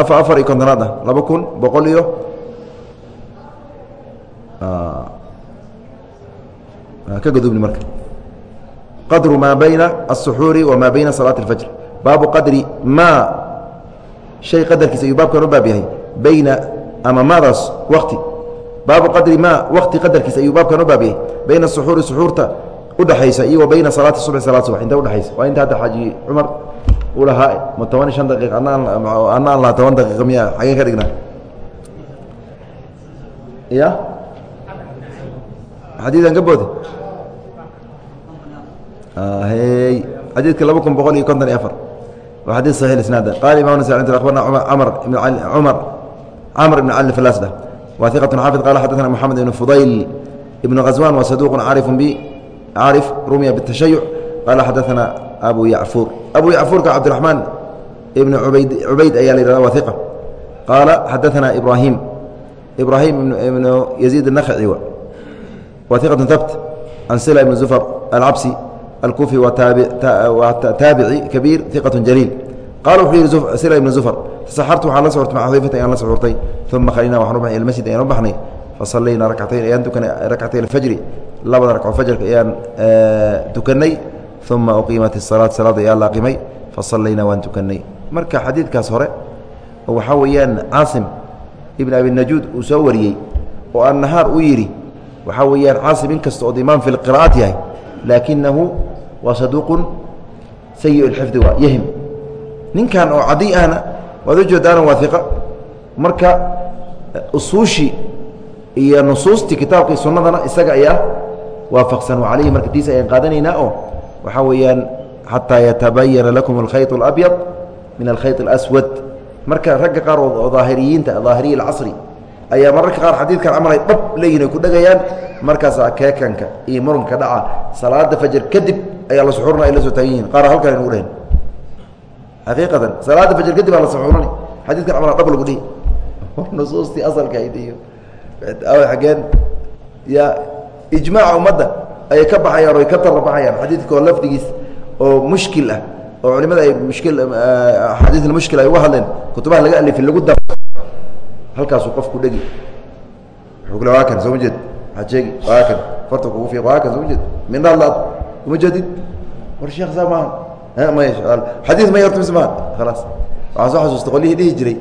S1: afa afar iyo kontonaad ah laba kun boqol iyo ka gudubni marka qadru maa bayna الsuxuuri wamaa bayna salaaة اfajr baabu qadri maa shay qadarkiisa ayuu baabkan u baab yahay bayna ama maadaas wakti baabu qadri maa wakti qadarkiisa ayuu baabkan u baab yahay bayna suxuuri suxuurta udhexaysa iyo wa bayna salaati subx salaad subax inta udhexaysa waa inta hadda xaaji cumar u lahaa ma toban iyo shan daqiiq ana ana an lahaa toban daqiiqa miya xageen ka dhignaa ya xadiidan ka boode Ah, xadiidka laba kun boqol iyo konton iyo afar. Waa xadii saxi isnaada qaala imam nas abarna amr cumar camr ibn cali falasda wa iqatun xaafid. Qala xadana moxamed ibn fudayl ibnu ghaswan wa saduqun caarifu bi caarif rumiya bitashayuc qaala xadaana abu yacfuur abu yacfuurka cabdiraxmaan ibnu cubayd ayaa la yihahda waa iqa qaala xadaana ibraahim ibraahim ibnu yaziid الnakci waa iqatun habt an sila ibn zufar alcabsi الكوفي وتاaبعي كبير ثقة جليل قال وuu yihi سلا بن زفر تسحرت waxaa la socrtay مع xudayفة ayaan la socurtay ثuma khaليna waxaan u baxnay ilى masجid ayaan u baxnay faصalayna rakcatayn ayaan tukanay rakcatay الفجri labada rakco فجرka ayaan tukanay ثuma uqiimat الصلاaة salaada ayaa la aqimay faصalayna waan tukanay marka xadiidkaas hore oo waxaa weeyaan caasim iبن abi najuud uu soo wariyey oo annahaar uu yidhi waxaa weeyaan caasim in kasta ood imaam fi الqراءaat yahay laakinahu waa saduuqu sayi اxifdi waa yahim ninkan oo cadi ahna waad ujeedaana waa iqa marka usuushii iyo nusuustii kitaabkii sunnadana isaga ayaa waafaqsan calayhi marka tiis ayaan qaadanaynaa oo waxaa weeyaan xataa yatabayana lakum alkhayط اlabyad min alkhayط اlaswad marka ragga qaar oo daahiriyiinta daahiriya اcasri ayaa mararka qaar xadiidkan camalay dhab leeyihin ay ku dhegayaan markaasaa keekanka iyo murunka dhaca salaada fajr kadib ayaa la suxurna ay la soo taagan yihiin qaar halkan aynu dhehen xaqiiqatan salaada fajr kadib aa la suxurani. Xadidkan camal dhab lagu dhihi. Nusuustii asalka ayd iyo ageen ya ijmaaca ummadda ayay ka baxayaan o ka tarabaxayaan xadiidkaoo lafdigiis oo mushkil ah oo culimada ay mushkil axaadiis mushkil ay uga hadleen kutubaha laga alifin lagu daro halkaasuu qofku dhegi. Wuxuu kule waa kan soo ma jeed? Waxaad sheegi waa kan farta kugu fiiq waa kan soo ma jeed? Mindha jeedid war sheekh saa maaha may xadiis may horta mise maaha khalaas waxaan soo xasuusta qolyihii dhihi jiray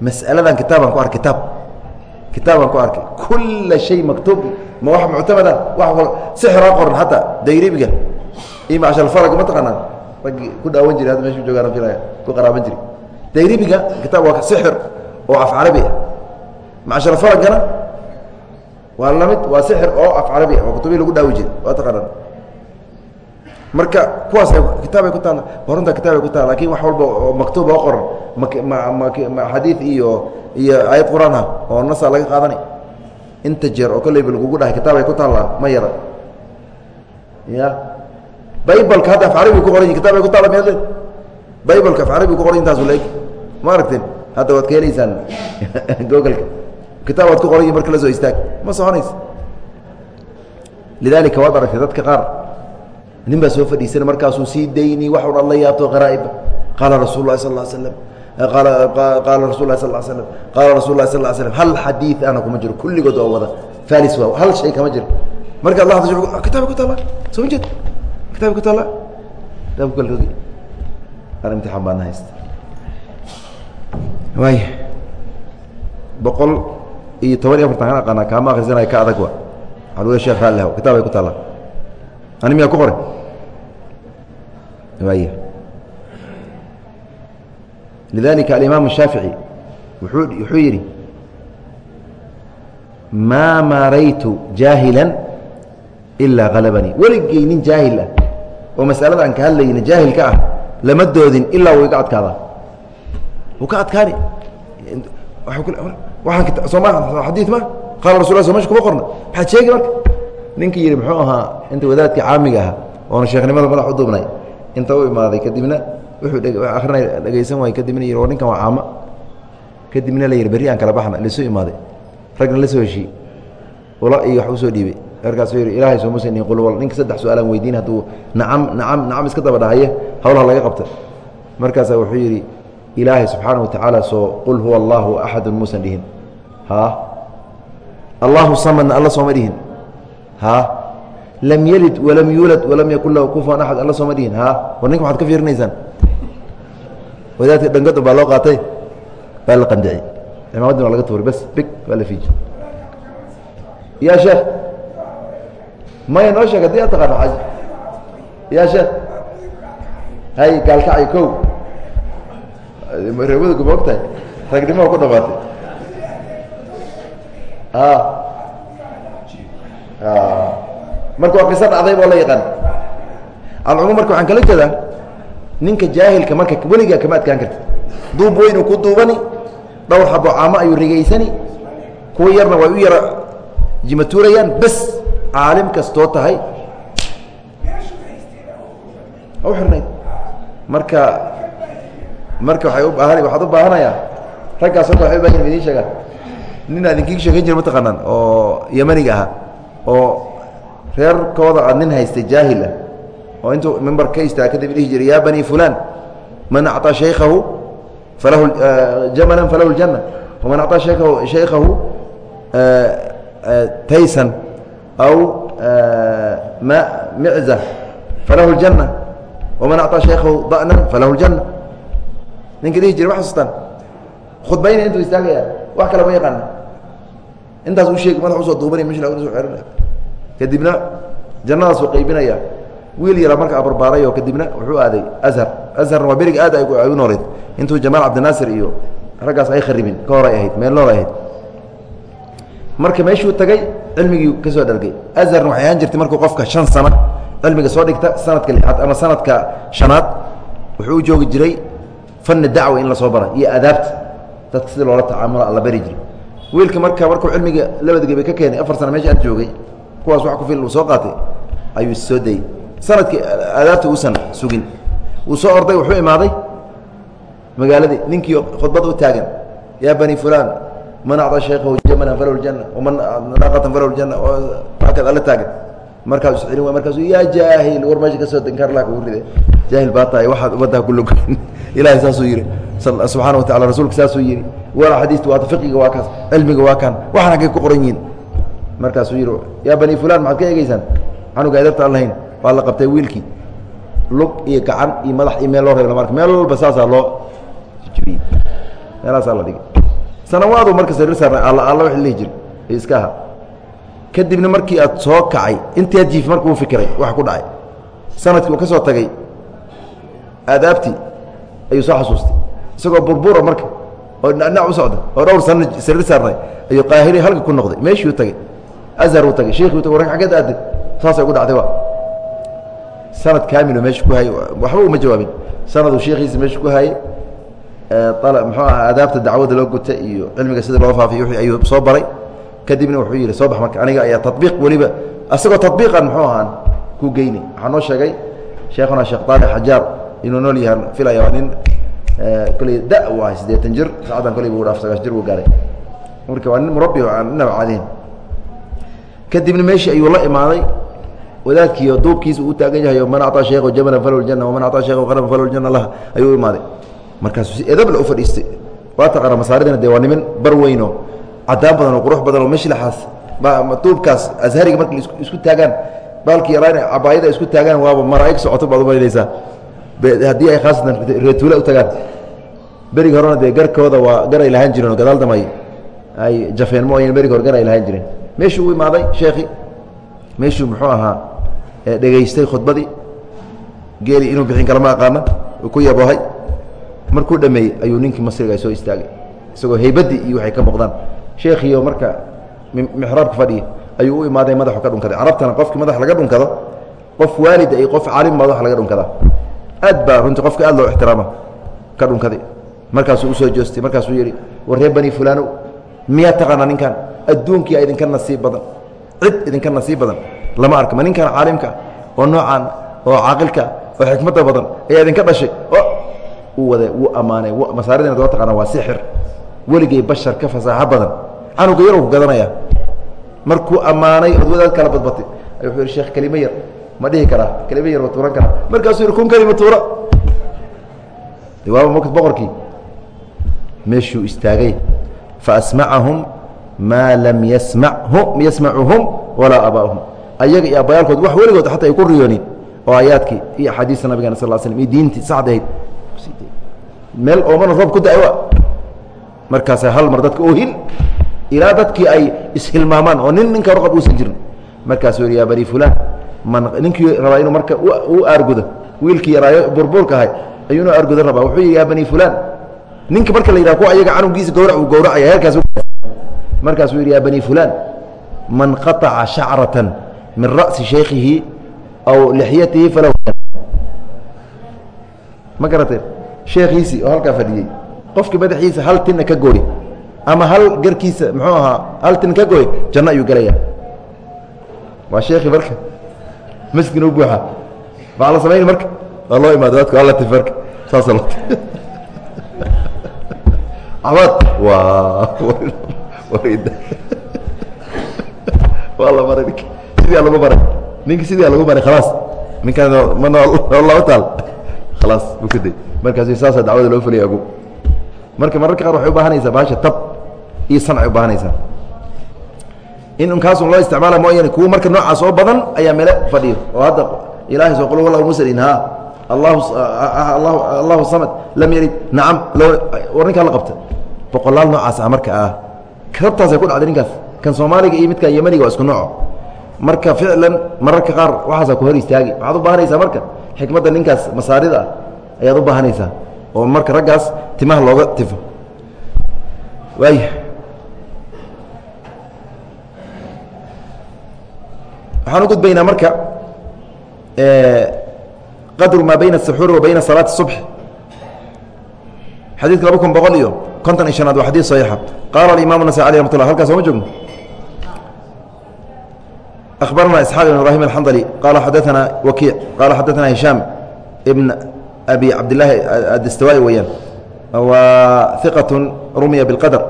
S1: mas'aladan kitaabaan ku arkay kitaab kitaabaan ku arkay kulla shay maktuub ma wax muctamada wax sixraa qoran xataa dayribiga iyo macshaalfarag ma taqaanaan raggii ku dhaawan jiray hadda meshu joogaan filaya ku qaraaban jiray dayribiga kitaab waa sixir oo af carabi ah macshaalfaragana waa la mid waa sixir oo af carabi ah oo kutubii lagu dhaawi jiray waa taqaanaan marka kuwaas kitaabay ku taalla horunta kitaabay ku taalla laakiin wax walba oo maktuub oo qoran ma xadiid iyo iyo aayad qur'aan ah oo nasaa laga qaadanay inta jeer oo kolleyba lagugu dhahay kitaabay ku taallaa ma yara. Ya? Baybalka hadda af carabi ku qoran yi kitabay ku taalla meed baybalka af carabi ku qoran intaasu laeg ma aragteen? Hadda waad ka helaysaan googleka. Kitaab waad ku qoran yi marka la soo istaag. Ma soconaysa. Lidalika waad aragtay dadka qaar nin baa soo fadhiisana markaasuu sii dayni waxun ad la yaabto qaraa'iba qaala rasul lahi sal slam qaala rasul lah sal slm qaala rasul lah sal slm hal xadiid ana kuma jiro kulligood oo wada falis waa hal shay kama jiro. Marka allah kitaaba ku taalla soo jeed? Kitaaba ku rogi ar imtixaan baadna haysta. Waaya boqol iyo toban iyo afartan aqaana kaama akhrisanaya ka adag wa waxaa lagu shekh raallihaw kitaabay ku taalla ani miyaa ku qoray waaya lidalika alimaam الshaafiعي wuxuu wuxuu yidhi maa maaraytu jaahila ilaa galabanii weligey nin jaahil ah oo masalada aan ka hadlayna jaahilka ah lama doodin ilaa wuu iga adkaadaa wuu ka adkaani waaan soo ma xadii ma qaala rasul so mesha kuma qorna maxaad sheegi marka ninkii yidhi muxuu ahaa inta wadaadkii caamiga ahaa oona sheekhnimada madax u duubnay inta u imaaday kadibna wuxuu akrinay dhegaysan waay kadibna war ninkan waa caamo kadibna la yidhi berri aan kala baxna laisoo imaaday. Ragna la soo heshii ula iyo wax u soo dhiibay. Markaasuu yidhi ilaahay soo musan qulwal ninka saddex su'aalaan weydiin hadduu nacam nacam nacam iska daba dhahaye hawlaha laga qabta. Markaasaa wuxuu yidhi ilaahay subxaana wa tacaala soo qul huwa allaahu axadun muusan dhihin. Haa allaahu samadna alla sooma dhihin. Haa lam yelid walam yuulad walam yakun lahu kufuwan axad alla sooma dhihin. War ninka waxaad ka fiirinaysaan? Wadaadka dhangadun baa loo qaatay baa la qandicay cimaamaddin waa laga tuuray bas big waa la fiiji ya sheekh maya noo sheeg haddii ad taqaano xaj. Ya sheekh hay gaalkacay kow. Reewadugu ma og tahay? Ragnimo ku dhamaatay marka waa qiso dhacday boo la yaqaan. Alcumum marka waxaan kala jeedaa ninka jaahilka marka weligaa kama adkaan karti duub weynu ku duubani dhowr xabo caamo ayuu rigaysani kuwa yarna way u yara jimatuurayaan bes caalim kastoo tahay. U xirnayd marka marka waay u baahan waxaad u baahanayaa? Raggaas horta waxay u baahan idin sheegaan. Nin aa idinkii sheekan jira mataqaanaan oo yamaniga ahaa oo reerkooda a nin haystay jaahil ah oo intuu mimbar ka istaaga kadib dhihi jiray yaa bani fulan man acطaa shaykahu falahu jamalan falahu اljanna waman acطaa shaykahu shaykahu taysan aw ma micza falahu اljanna waman acطaa shaykahu da'nan falahu اljanna ninka dhihi jiray ma xasuustaan khudbayna intuu istaagaya wax kale ma yaqaana intaas u sheegi madax usoo duubanay mishla soo xehanaya kadibna jannadaasuu qaybinaya wiil yaraa marka abarbaaray oo kadibna wuxuu aaday ashar asharna waa berig aad u nooleed intuu jamaal cabdinaasir iyo raggaas ay kharibin ka horay ahayd meel nool ahayd. Marka meeshuu tagay cilmigii ka soo dhalgay. Asharna waxay ahaan jirtay markuu qofka shan sano cilmiga soo dhigta sanadka lixaad ama sanadka shanaad wuxuu u joogi jiray fanni dacwa in la soo bara iyo adaabta. Dadka sida loola tacaamulo alla bari jiray. Wiilka marka markuu cilmiga labadgebe ka keenay afar sana meesha aad joogay kuwaas wa kufilan uu soo qaatay ayuu soo dayey sannadkii aadaabta uusan sugin. Uu soo orday wuxuu imaaday magaaladii ninkii khudbad u taagan yaa bani fulan man acda shaykhahu jamalan falow ljana waman naaqatan falow ljana akaad alla taagan. Markaas celin wa markaasu yaa jaahil war meesha ka soo dankaarlaa kugu ride jaahil baatahay waxaad ummaddaa ku log ilaahay saasuu yidhi. Subxana wa tacala rasuulka saasuu yidhi. War xadiistu waata fiqiga waa kaas cilmiga waa kaan. Waxaan haggay ku qoran yihiin markaasuu yihi yaa bani fulan maxaad ka eegeysaan canuga adabta aan lahayn. Waa la qabtay wiilkii. Lug iyo gacan iyo madax iyo meel loo reebna marka meel walba saasaa loo jibiyey. Meelaasaa la dhigay. Sanawaadu marka sariir saarnay alla alla wa lihi jiri iska aha kadibna markii aad soo kacay intaad jiif markuu fikiray waxa ku dhacay. Sanadkii uu ka soo tagay aadaabtii ayuu soo xasuustay. Isagoo burbura marka oo dhinac u socda oo dhowr sana sariir saarnay ayuu qaahiri halka ku noqday. Meeshuu tagay uu tagay. Sheekhi u tagay warka xaggeed aaday saasay ugu dhacday sanad kaamilu meesha ku hayay. Waxba uma jawaabin. Sanaduu sheekhiisa meesha ku hayay muxuu aha aadaabta dacwadda loo guta iyo cilmiga sida loo faafiy wii ayuu soo baray. Kadibna wuxuu yidhi soo bax marka aniga ayaa tabiiq weliba asagoo tabiiqan muxuu ahaan ku geyni waxaa noo sheegay sheekhuna sheekh taali xajaar inuu nool yahan filaya waa nin koley da u ahay siddeetan jir saacaddan koley buu dhaaf sagaas jir buu gaaray. Marka waa nin murabbi aan inaba caadayn kadibna meeshii ayuu la imaaday. Wadaadkiiyo duubkiisa uu taagan yahay man acطaa sheekhu jamalan falahu ljana waman acطaa sheekhu qaraba falahu ljana lah ayuu imaaday. Markaasuu si edabla u fadhiistay. Waa taqaana masaaridana dee waa niman bar weynoo cadaan badan oo qurux badan oo mishlaxaas duubkaas ashariga marka isku taagaan baalkii yaraan cabaayada isku taagaan waaba malaa'ig socoto baad umaynaysaa haddii ay khaasatan reetuula u tagaan. Berigi horena dee garkooda waa gar ay lahaan jireen oo gadaal damay. Ay jafeen mooyeen berigi hore gar ay lahaan jireen meeshuu imaaday sheekhi. Meeshuu muxuu ahaa dhegaystay khudbadii. Geeli inuu bixin kala ma aqaana ku yaboohay. Markuu dhameeyey ayuu ninkii masriga soo istaagay. Isagoo haybaddii iyo waxay ka muuqdaan sheekhiio marka mixraabka fadhiya ayuu u imaaday madaxu ka dhunkaday. Carabtana qofkii madax laga dhunkado qof waalida iyo qof caalim madax laga dhunkadaa. Aad baa runtii qofka aad loo ixtiraama ka dhunkaday. Markaasuu u soo joostay markaasuu yihi war reer bani fulano miyaa taqaanaa ninkan adduunkiia idinka nasiib badan. Cid idinka nasiib badan. Lama arka ma ninkan caalimka oo noocaan oo caaqilka oo xikmadda badan ayaa idinka dhashay. Uu wada wuu ammaanay masaaridina daba taqaana waa sixir. Weligay bashar ka fasaaxo badan. Canuga yarow ku gadanaya markuu ammaanay od wadaad kala badbatay. Ay wuxuu yihi sheekh kelimo yar. Ma dhihi karaa. Kelimo yar ma tuuran karaa. Markaasuu yihi kun kelima tuura. De waaba mk boqorkii meeshuu istaagay. Faasmacahum maa lam yasmacuhum walaa abaahum ayaga iyo abayaalkood wax weligood xataa ay ku riyoonin oo aayaadkii iyo axaadiista nabigana sal slm iyo diintii saxdahayd meel oomana roob ku da-wa markaasa hal mar dadka ohin ilaa dadkii ay ishilmaamaan oo nin ninka rqab uusan jirin. Markaasuu yihi ya bani fulan man ninkii rabaa inuu marka u aargudo wiilkii yaraayo burbuurka ahay ayuu inuu aargudan rabaa? Wuxuu yihi ya bani fulan ninka marka la yidhaha kuwa ayaga canugiisa gawrac uu gawracaya heerkaas markaasuu yidhi ya bani fulan man qaطaca shacratan min ra'si shaykhihi aw lixyatihi falaw ma garateen sheekhiisii oo halkaa fadhiyey qofkii madaxiisa hal tinna ka gooy ama hal garkiisa muxuu ahaa hal tin ka gooy janno ayuu gelaya waa sheekhi marka masjidkina u buuxa. Maxaa la samayn marka? Waa loo imaada dadka waa la tif marka saasa lo abad waa la maray nink sidia lagu maray ninki sidia lagu maray khalaas ninkaan ma noolama taal khalaas buu ka day markaas saasa dacwada loo fulaya agu marka mararka qaar waxay ubaahanaysaa bahasha tab iyo sancay ubaahanaysaa in unkaasun loo isticmaala mooyaane kuwa marka noocaas oo badan ayaa mele fadhiyo oo hadda ilahay soo qul wallahu muslin ha allahu allahu samad lam yalid nacam war ninkaa la qabta boqolaal noocaas ah marka ah kabtaasay ku dhacday ninkaas kan soomaaliga iyo midkan yemaniga waa isku nooco marka ficlan mararka qaar waxaasaa ku hor istaagi waxaad u baahanaysaa marka xikmadda ninkaas masaarida ah ayaad u baahanaysaa oo marka raggaas timaha looga tifo waaya waxaan u gudbaynaa marka qadru maa bayna الsuxuuri wa bayna salaati الصubx xadiidka laba kun boqol iyo konton iyo shanaad waa xadii saxiixa. Qaala alimaam nasai aleh ramat lah halkaas oma joogno abarana isxaaq ibn ibrahim alxandali qaala xadaana wakiic qaala xadaana hishaam ibn abi cabdilaahi adistawai weyaan waa iqatun rumiya biاlqadr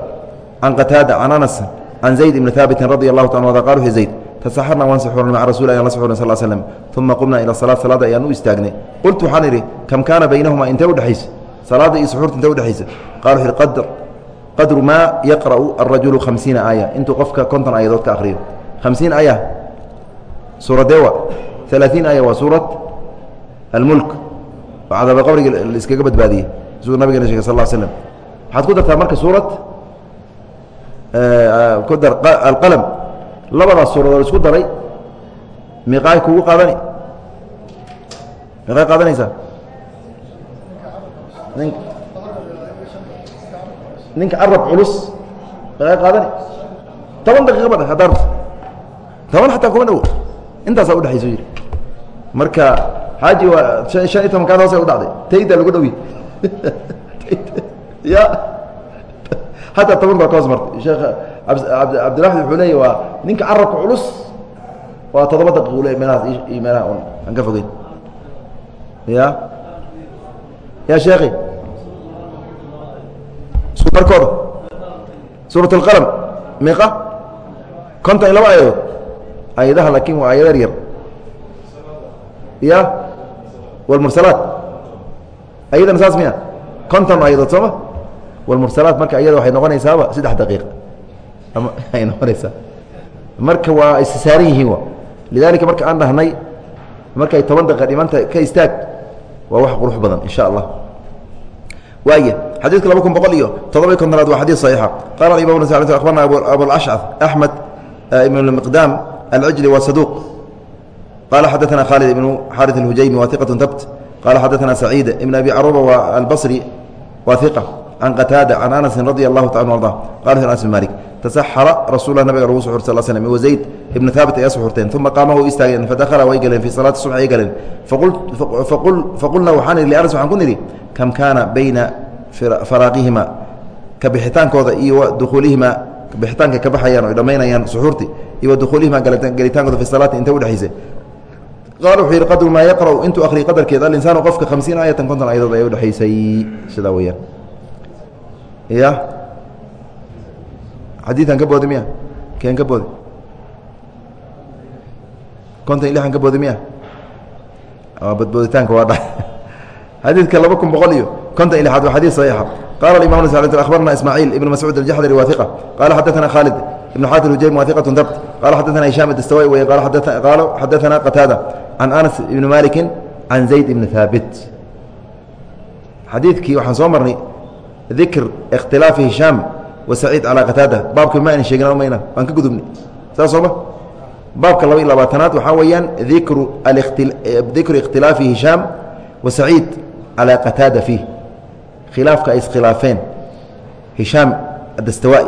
S1: can qataada can anas can zayd ibni haabitin radia allahu taala ada qal zayd tasaxarna waan suxuurnay maca rasuuli an la suxurna sal slm uma qumna ila salaat salaada ayaan u istaagnay qultu waxaan idhi kam kaana baynahuma intee udhexaysa salaada iyo suxuurta intee udhexaysa qala wuxu qadr qadru maa yaqra'u arajulu khamsiina aaya. Intuu qofka konton aayadood ka akhriyo. Khamsiin aaya suuradeewa alaaثiin aaya waa suurat almulk. Oo cadaaba qabriga laiskaga badbaadiyey. Siduu nabigana shegey sal slm waxaad ku dartaa marka suurad ku dar alqalm labadaas suuradood isku daray miqaay kugu qaadani. Miqaay qaadanaysaa ninka. Arab culus. Miqaay qaadani. Toban daqiiqa ba haddaar toban xataa kuma dhowo intaasaa udhexayso yidhi. Marka xaaji waa an iyo tobankaad hoose u dhacday. Tayda lagu dhowi ya. Hataa toban baa ka hoos martay. Sheekh cabdiraxmed wuxuu leeya waa ninka carabka culus waa toddoba daqiiq u le meelahaas iyo meelaha un aan ka fogeyn. Ya ya sheekhi isku darkooda suurat اlqalm miiqa konton iyo laba ayadood ayadaha laakin waa ayado yar ya wاlmursalaat ayadana saas miya konton ayadood sooma wاlmursalaat marka ayada waxay noqonaysaaba saddex daqiiq ama ay noqonaysaa marka waa is saaran yihiin wa lidalika marka aan dhahnay markay toban daqiiqa dhimanta ka istaag waa wax qurux badan insha allah waaya xadiidka laba kun boqol iyo todoba iy kontonaad waa xadiid saxiixa. Qaala alimam s abarna abulashcaf axmed eh, ibn miqdaam alcijli waa saduuq qala xadaana khaalid ibnu xaari alhujaymi waa iqat tabt qala xadaana saciid ibn abi caruba waa albasri waa iqa can qataada can anasin radi allahu ta an arda. Qala an anas bin malik tasaxara rasulah nabiga lagu suxur sal slm wa zayd ibnu haabit ayaa suxurteen uma qaama way istaageen fadakhala way galeen fii salaati subx ay galeen faqulna waxaan idhi lianas waxaan ku nidhi kam kaana bayna faraaqihima ka bixitaankooda iyo wa dukhuulihima bixitaanka ka baxayaan o dhamaynayaan suxuurti iyo wadukuulihima gelitaankooda fi salaati inta udhexaysa qaala wuxuu yidhi qadru maa yaqra'u intuu akhriya qadarkeed alinsaanu qofka hamsiin aayatan konton ayadood ay udhexaysay sidaa weyaan ya xadiian ka boodi miya keen ka boodi kontan iyo lixan ka boodi miya badbooditaanka waa dha xadiidka laba kun boqol iyo kontan iyo lixaad waa xadiid saxiixa qala imam abarna ismaaciil ibn mascuud aljaxdari waa iqa qaala xaddaana khaalid ibn xaat hujaym waa iqatun dabt qaala xaddaana hishaam dastawa wey qaala xaddaana qataada can anas ibni maliki can zayd ibni haabit xadiidkii waxaan soo marnay dikr ikhtilaafi hishaam wa saciid calaa qataada. Baabka ma ayna sheegin mayna waan ka gudubnay. Saas sooma baabka laba iyo labaatanaad waxaa weeyaan dikru dikru ikhtilaafi hishaam wa saciid calaa qataada fiih. Khilaafka ay iskhilaafeen. Hishaam adastawai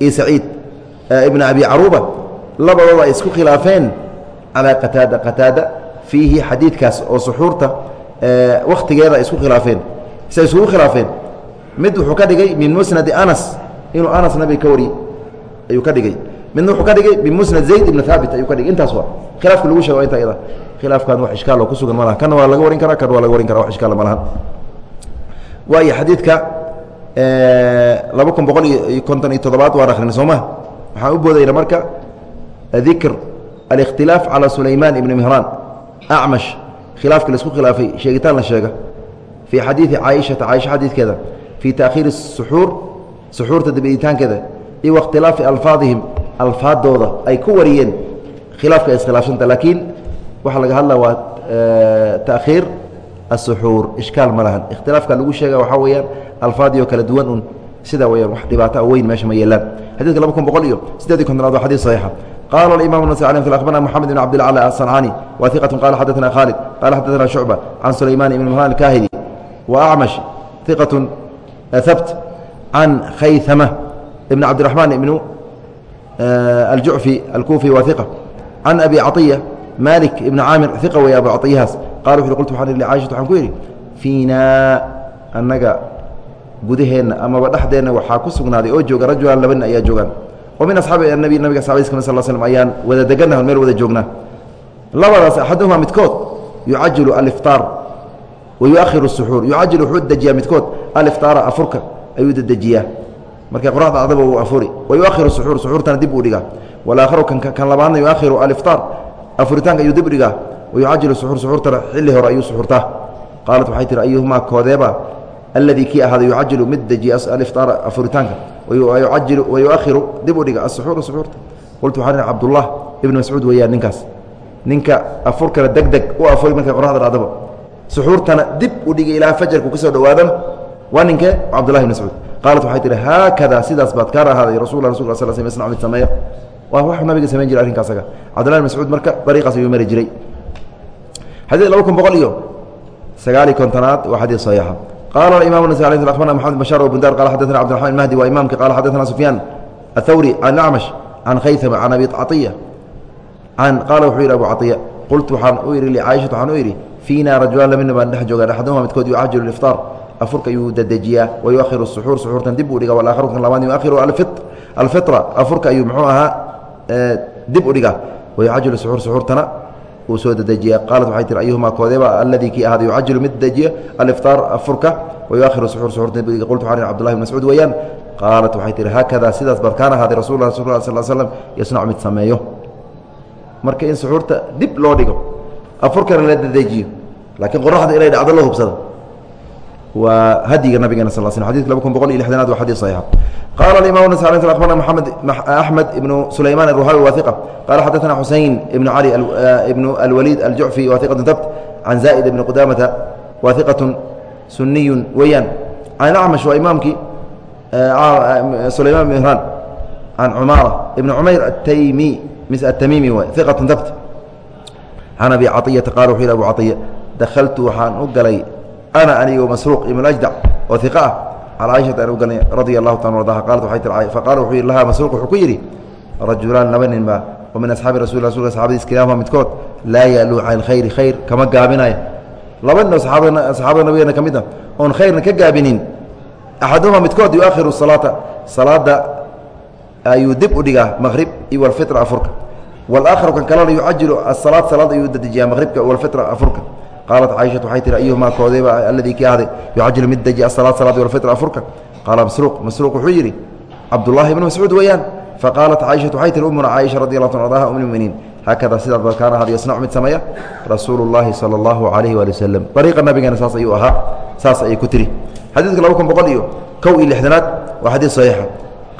S1: iyo saciid ibn abi caruuba labadooda ay isku khilaafeen calaa qataada qataada fiihi xadiidkaas oo suxuurta wakhtigeeda ay isku khilaafeen. Say isugu khilaafeen. Mid wuxuu ka dhigay min musnadi anas inuu anas nabiga ka wariyey ayuu ka dhigay. Midna wuxuu ka dhigay bimusnad zayd ibn haabit ayuu ka dhigay. Intaas waa khilaafka lagu sheego inta iyada khilaafkan wax ishkaalo ku sugan ma laha. Kana waa laga warin karaa kan waa laga warin kara wax ishkaala ma lahan waayo xadiidka laba kun boqol iyo konton iyo toddobaad waan akrinay soo ma? Waxaan u boodayna marka dikr alikhtilaaf calى sulaymaan ibni mihraan acmash khilaafka la isku khilaafay sheegitaan la sheega. Fii xadiidi caaishata caaisha xadiidkeeda. Fii taakhiiri suxuur suxuurta dabicitaankeeda iyo wakhtilaafi alfaadihim alfaadooda ay ku wariyeen khilaafka iskhilaafsanta laakiin waxaa laga hadla waa eh, takhiir asuxuur ishkaal ma lahan. Ikhtilaafka lagu sheega waxaa weeyaan alfaadiyoo kala duwan un sidaa weyaan wax dhibaata oo weyn meesha ma yeelaan. Xadidka laba kun boqol iyo siddeed kontonaad waa xadid saxiixa. Qala alimam nasa alm akhbarna moxamed ibn cabdilcala asancaani wa iqatu qala xaddatna khaalid qala xaddatna shucba can sulaymaan ibn mhan alkahidi wa acmash iqatu eh, habt can khayثama ibn cabdiرaحman ibn aljucfi alkufi wa iqa can abi caطiya malik ibn caamir iqa wey abu caطiyahaas qala wuxu qultu waxaan ihi caishat waxaan ku yidhi fiinaa annaga gudaheenna amaba dhexdeenna waxaa ku sugnaaday oo jooga rajulan laba nin ayaa joogaan oo min asxaabi anabi nabiga saxabadiis kamid sal slm ayaan wada deganah meel wada joognaa labadaas axaduhumaa midkood yucajilu alifطaar wa yuakhiru الsuxuur yucajil wuxuu dejiyaa midkood alifطaara afurka ayuu dedejiyaa markay qoraxda adaba uu afuri. Wa suxuur suxuurtana dib uu dhigaa. Walaakharu kan labaadna yuakhiru alifطaar afuritaanka ayuu dib dhigaa. Wa yucajilu suxuur suxuurtana xilli hore ayuu suxuurtaa. Qaalat waxay tihi ayuhumaa koodeeba alladii kii ahaada yucajilu mid dejiya alifطaara afuritaanka. Yuajilu wayuakhiru dib u dhiga asuxuura suxuurta. Qultu waxaan ihi cabdullah ibn mascuud weeyaan ninkaas. Ninka afurkana deg deg u afuri markay qoraxda dhacdaba suxuurtana dib u dhigay ilaa fajarku ka soo waa ninkee cabdullahi ibn mascuud qaalat waxay tihi haakada sidaas baad kaan ahaaday rasul rasul sl sl isna mid sameeya waa waxuu nabiga samayn jiray arrinka asaga. Cabdullahi ibn mascuud marka dariiqaas ayuu mari jiray. Xadiid laba kun boqol iyo sagaaliy kontonaad waa xadiid saxiixa qala imam nas abarna mxamed bashar bundar qala xadana cbdiraحman mahdi. Waa imamki qala xadana sufyaan athawri can acmash can khaytama can abi caiya an qaala wuxuu yidhi abu caiya qultu waxaan u idhi licaishata waxaan u idhi fiina rajulaan lamina baan dhex joogaan axaduhuma midkood yucajilu ifطaar afurka ayuu dedejiyaa wa yuakhiru suxuur suxuurtan dib u dhiga walaakharu kan labaad yuakhiru alfitra afurka ayuu muxuu ahaa dib u dhigaa wa yucajilu suxuur suxuurtana uu soo dedejiya qaalat waxay tihi ayuhumaa koodeeba alladii kii ahaada yucajilu mid dedejiya alifطaar afurka wa yuakhiru suxuur suxuurta dib u dhiga qultu waxaan cbdullahi bn mascuud weeyaan. Qaalat waxay tihi haakada sidaas baad kaan ahaaday rasul rasul sal slam yasnacu mid sameeyo. Marka in suxuurta dib loo dhigo afurkana la dedejiyo laakiin qoraxda inay dhacdo la hubsado waa hadyiga nabigeena sal sl xadidka laba kun boqol iyo lixdanaad waa xadid saxiixa qala aimam nas abarna mxamed axmed ibnu sulayman aruhawi wa iqa qala xadaثna xusein ibnu cali ibnu alwaliid aljucfi wa iqatu dabt can zaa'id ibni qudamata wa iqatu suniyu weeyaan can acmash waa imaamkii sulayman bn mihran can cumaara ibn cumayr ataymi mis atamimi waay iqatu dabt can abi caطiyata qala wuxuu yhi abu caطiya dakhaltu waxaan u galay ana anigo masruuq ibn ajdac oo iqa ah an caaishata aan u galnay radia allahu taala ardaha qaalat waay tir faqala wuxuu yidhi lahaa masruuq wuxuu ku yidhi rajulaan laba nin baa oo min asxaabi rasul rasulka saxabadiis kilaama midkood laa ya'luu can ilkhayri khayr kama gaabinayo laba nin oo saabada saxaabada nabigeena ka mid a oon khayrna ka gaabinin axaduhuma midkood yuakhiru salaata salaada ayuu dib u dhigaa maqhrib iyo walfitra afurka walaakharu kan kalena yucajilu asalaat salaad ayuu dadejiyaa maqhribka walfitra afurka qaalat caaishatu waxay tihi ayuhumaa koodeeba alladii kii ahday yucajilu mid deji asalaad salaad walfitra afurka qaala masruuq masruuq wuxuu yidhi cabdullahi ibnu mascuud weeyaan faqaalat caaishatu waxay tihi umuna caaisha radi allah ta ardaha um lmuminiin haakada sidaadba kaana had yasnacu mid sameeya rasuulu llaahi sala allahu calayhi waali wasalam dariiqa nabigeena saas ayuu ahaa saas ayay ku tiri xadiidka laba kun boqol iyo kow iyo lixdanaad waa xadiid saxiixa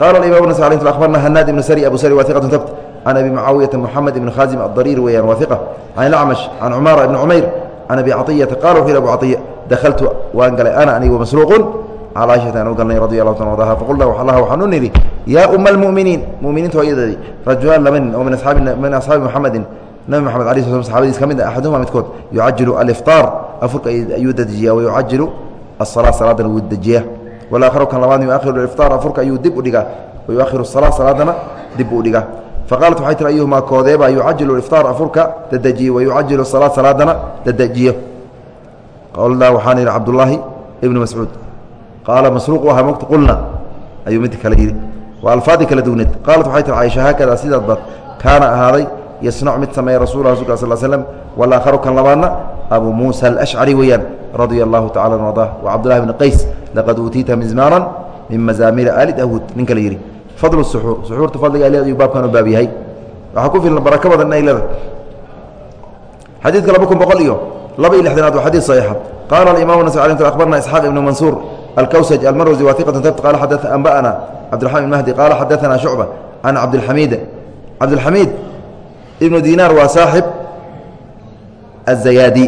S1: qaala alimam nas alay akhbarna hanaad ibnu sari abu sari wahiqatu tabt can abi mucaawiyata moxamed ibn khaasim adariir weeyaan wahiqa can ilacmash can cumaara ibni cumayr an abi caiyata qala wuxu yih abu caiya dahaltu waan galay ana anigo masruuqun calaa aishata aan allahu ta ardaha faqulna allah waxaan u nidhi yaa uma almu'miniin mu'miniinta hooyadadi rajulaan laba nin oo min asaabi min asxaabi muxamedin nabi moxamed ala sl saxabadiis ka mid a axaduhuma midkood yucajilu aliftaar afurka ayuu dedejiyaa wayucajilu asala salaadana wuu dejiyaa walaaharu kan labaadna yuakhiru iftaar afurka ayuu dib u dhigaa wayuakhiru asala salaadana dib u dhigaa faqaalat waxay tiri ayuhumaa koodeeba yucajilu ifطaar afurka dedejiye wayucajilu salaa salaadana dedejiyo qolnaa waxaan yidhi cabdullaahi ibnu mascuud qaala masruuq u ahaa mota qulna ayuu mid kale yidhi waa alfaadi kala duwneed qaalat waxay tiri caaisha haakada sidaadba kaana ahaaday yasnacu mid sameeya rasul rasulka sal slm walaakharu kan labaadna abu muusa alashcari weeyaan radia allahu tacala an ardah wa cabdullahi bni qays laqad uutiita mizmaaran min mazaamiri aali daawuud nin kale yidhi fadl suxuur suxuurta fadliga leeda ayuu baabkan baab yahay. Waxaa ku filan barako badan inay leedahay. Xadiidka laba kun boqol iyo laba iyo lixdanaad waa xadiid saxiixa qaala alimamu nas almt abarna isxaaq ibnu mansuur alkawsaj almarwsi waa iqatun tabt qaala xada anba'ana cabdiraxmaan imahdi qaala xadaanaa shucba can cabdilxamiid cabdilxamiid ibnu dinaar waa saaxib azayaadi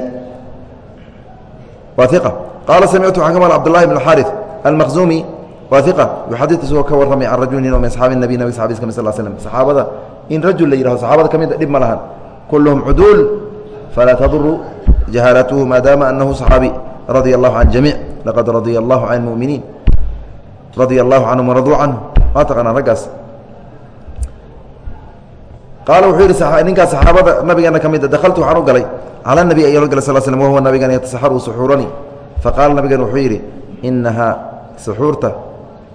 S1: waa iqa qaala samictu waxaan ka bn xaari almaqzuumi adiisagoo ka waramay an rajuli min asxaabi nabi nabig saxabis ka mid sal slm saxaabada in rajul la yidhahdo saxaabada ka mida ah dhib ma lahan. Kulluhum cuduul falaa taduru jahaalatuhu maadaama annahu saxaabi radia allahu can jamiic laqad radia allahu can muminiin. Radia allahu canhum waraduu canhu maa taqaanaa raggaas. Qaala wuxuu yidhi ninkaas saxaabada nabigeena ka mida ah, dahaltu waxaan u galay. Cala nabi ayalo gala sal slm wahuwa nabigeena yatasaxaru suxuurani. Faqaala nabigeena wuxuu yidhi inahaa suxuurta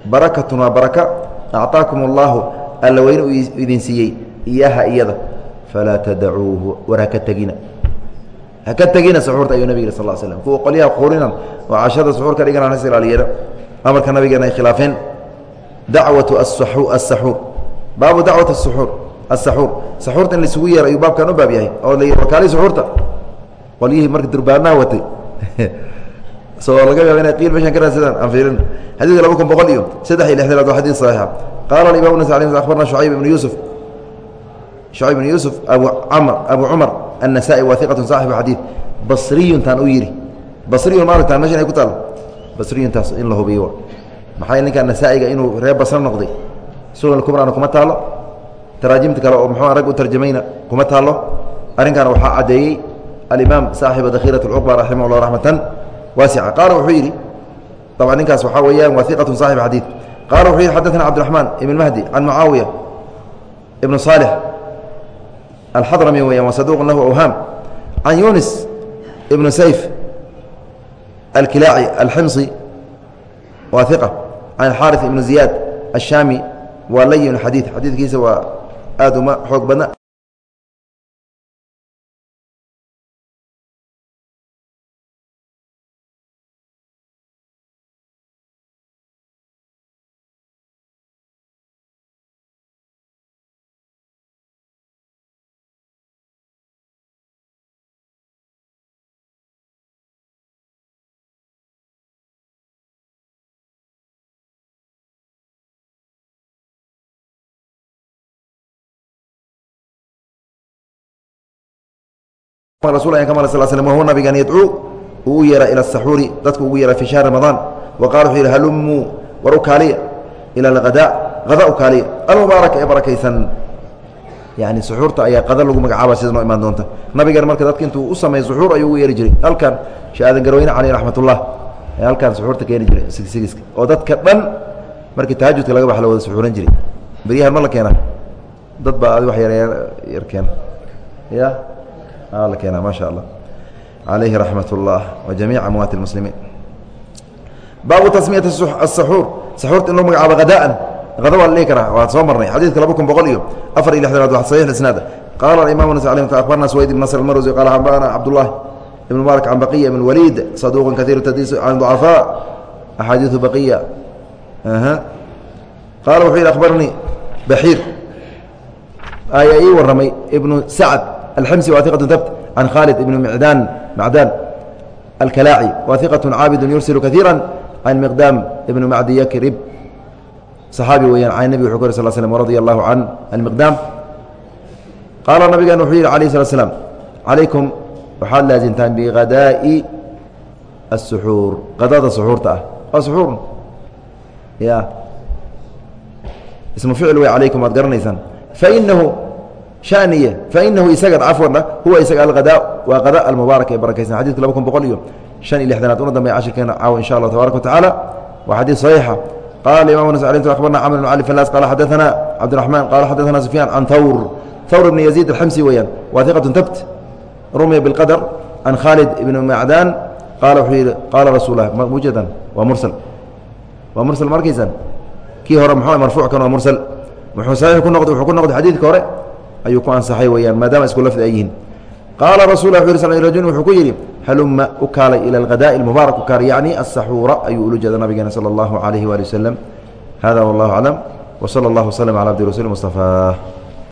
S1: barakatun waa baraka acطaakum اllaahu alla weyne uu idin siiyey iyaha iyada falaa tadacuuhu war haka tegina haka tegina suxuurta ayuu nabig yidhi sal slm kuwa qolyaha qurinan oo cashada suxuur ka dhiganaan has amarka nabigeena ay khilaafeen dacwatu asaxuur baabu dacwat asuxuur asaxuur saxuurta in laisugu yeero ayuu baabkan u baab yahay oo la yidhi wakaali suxuurta. Qolyihii marka durbaanaha watay so laga yaab inay qiil meeshan ka raadsadaan aan fiirin. Xadiidka laba kun boqol iyo saddex iyo lixdanaad waa xadiid saxiixa. Qaala alimaam nasai akhbarna shucayb ibnu yuusuf. Shucayb ibnu yuusuf abu camr abu cumar annasaa-i waa iqatun saaxibu xadiid. Basriyun taan u yidhi basriyun maaragtaan meeshan ay ku taalo. Basriyun taas in la hubiyo. Maxay ninka nasaa'iga inuu reer basra noqday? Sunan kubraana kuma taalo. Taraajimta kale oo muxua rag u tarjamayna kuma taalo. Arrinkan waxaa caddeeyey alimaam saaxiba dakhiirat lcuqba raximah ullah raxmatan waasica qaala wuxuu yidhi طabcan ninkaas waxaa weeyaan waثiqaة صاحب xadiiث qala wuxuu yidhi xadaثna cabdiرaحmaan ibn mahdi can mucaawiya ibn صaalح الحضرمي wya وصدوq له أwهاm عن يuنس بن سyف الكلاacي الحمصي wa ثقة عن الحارث بن زياد الشامي waa lyn xadيiث xadiiثkiisa waa aad uma xoog badna nabigan yadcuu uu u yeera ila asaxuuri dadku ugu yeera fi shahri ramadaan wa qala wuxuu yidhi halumuu war u kaaliya ila alhadaa hada u kaaliya almubaaraka ee barakaysan yani suxuurta ayaa qada lagu magacaaba sida noo imaan doonta. Nabigan marka dadka intuu u sameey suxuur ayuu ugu yeeri jiray. Halkan shaadan garweyne caleyh raxmatullah halkan suxuurta keeni jiray sigsigiska oo dadka dhan markii tahajudka laga bax la wada suxuuran jiray. Beryahan ma la keena dad baa adi wax yar yar keena ya la keena ma sha allah. Alayhi raxmat اllah wajamiic amwaati اlmuslimiin baabu tasmiyati asaxuur saxuurta in loo magacaabo hadaan ada waa la dhihi karaa waa soo marnay. Xadiidka laba kun boqol iyo afar iyo lixdanaad waa saxiix isnaada. Qaala imam nas abarna swayd ibn nasr almarwsi qala anbana cabdullah ibn mubarak can baqiya ibn waliid saduuqun kaiiru tadiis can ducafaa axaadiiu baqiya. Qaala wuxuu yidhi akhbaranii baxiir. Ayaa ii warramay ibnu sacd alximsi waa iqatu dabt can khaalid ibn mdaan macdaan alkalaaci wa iqaة caabid yursil kaiira can miqdaam ibn macdi yakrib صaxaabi weyaan can nebi wuxuu ku ry sl slm radia allahu can almiqdaam qaala nabigan wuxuu yidhi alayh slat slam calaykum waxaad laasimtaan bigadaa'i الsuxuur qadada suxuurta ah waa suxuur ya ismu ficil wey calaykum waad garanaysaan fainahu shaniye fainahu isaga cafwana huwa isaga alhadaa waa qada almubaarak ee barakaysan xadidka laba kun boqol iyo شhan iyo lixdanaad una dambeya cashirkeena caawa in sha allah tabaaraka watacaala waa xadiid صaxiixa qala imam abarna cmr bn cali falas qala xadaثana cabdiرaحman qala xadaثana sufyaan can hawr hawr ibn yaziid alximsi weeyaan waa iqaة tabt rumiya biاlqadr can khaalid ibn macdan qaala wuxuu yihi qaala rasul lah mujadan waa mursal waa mursal ma arkaysaan kii hore mxu marfuuckan waa mursal muxuu saxiix ku noqday wuxuu ku noqday xadiidka hore ayuu ku ansaxay weyaan maadaama isku lafdi ay yihiin qaala rasul wu sl rajulin wuxuu ku yidhi haluma u kaalay ila alghadaaءi اlmubaarak u kaalay yacni asaxuura ayuu ula jeeda nabigeena salى اllahu عalayhi waali waslem hada wallahu aclam wslى اllah wslm calى abdi rasuuli mustaفaa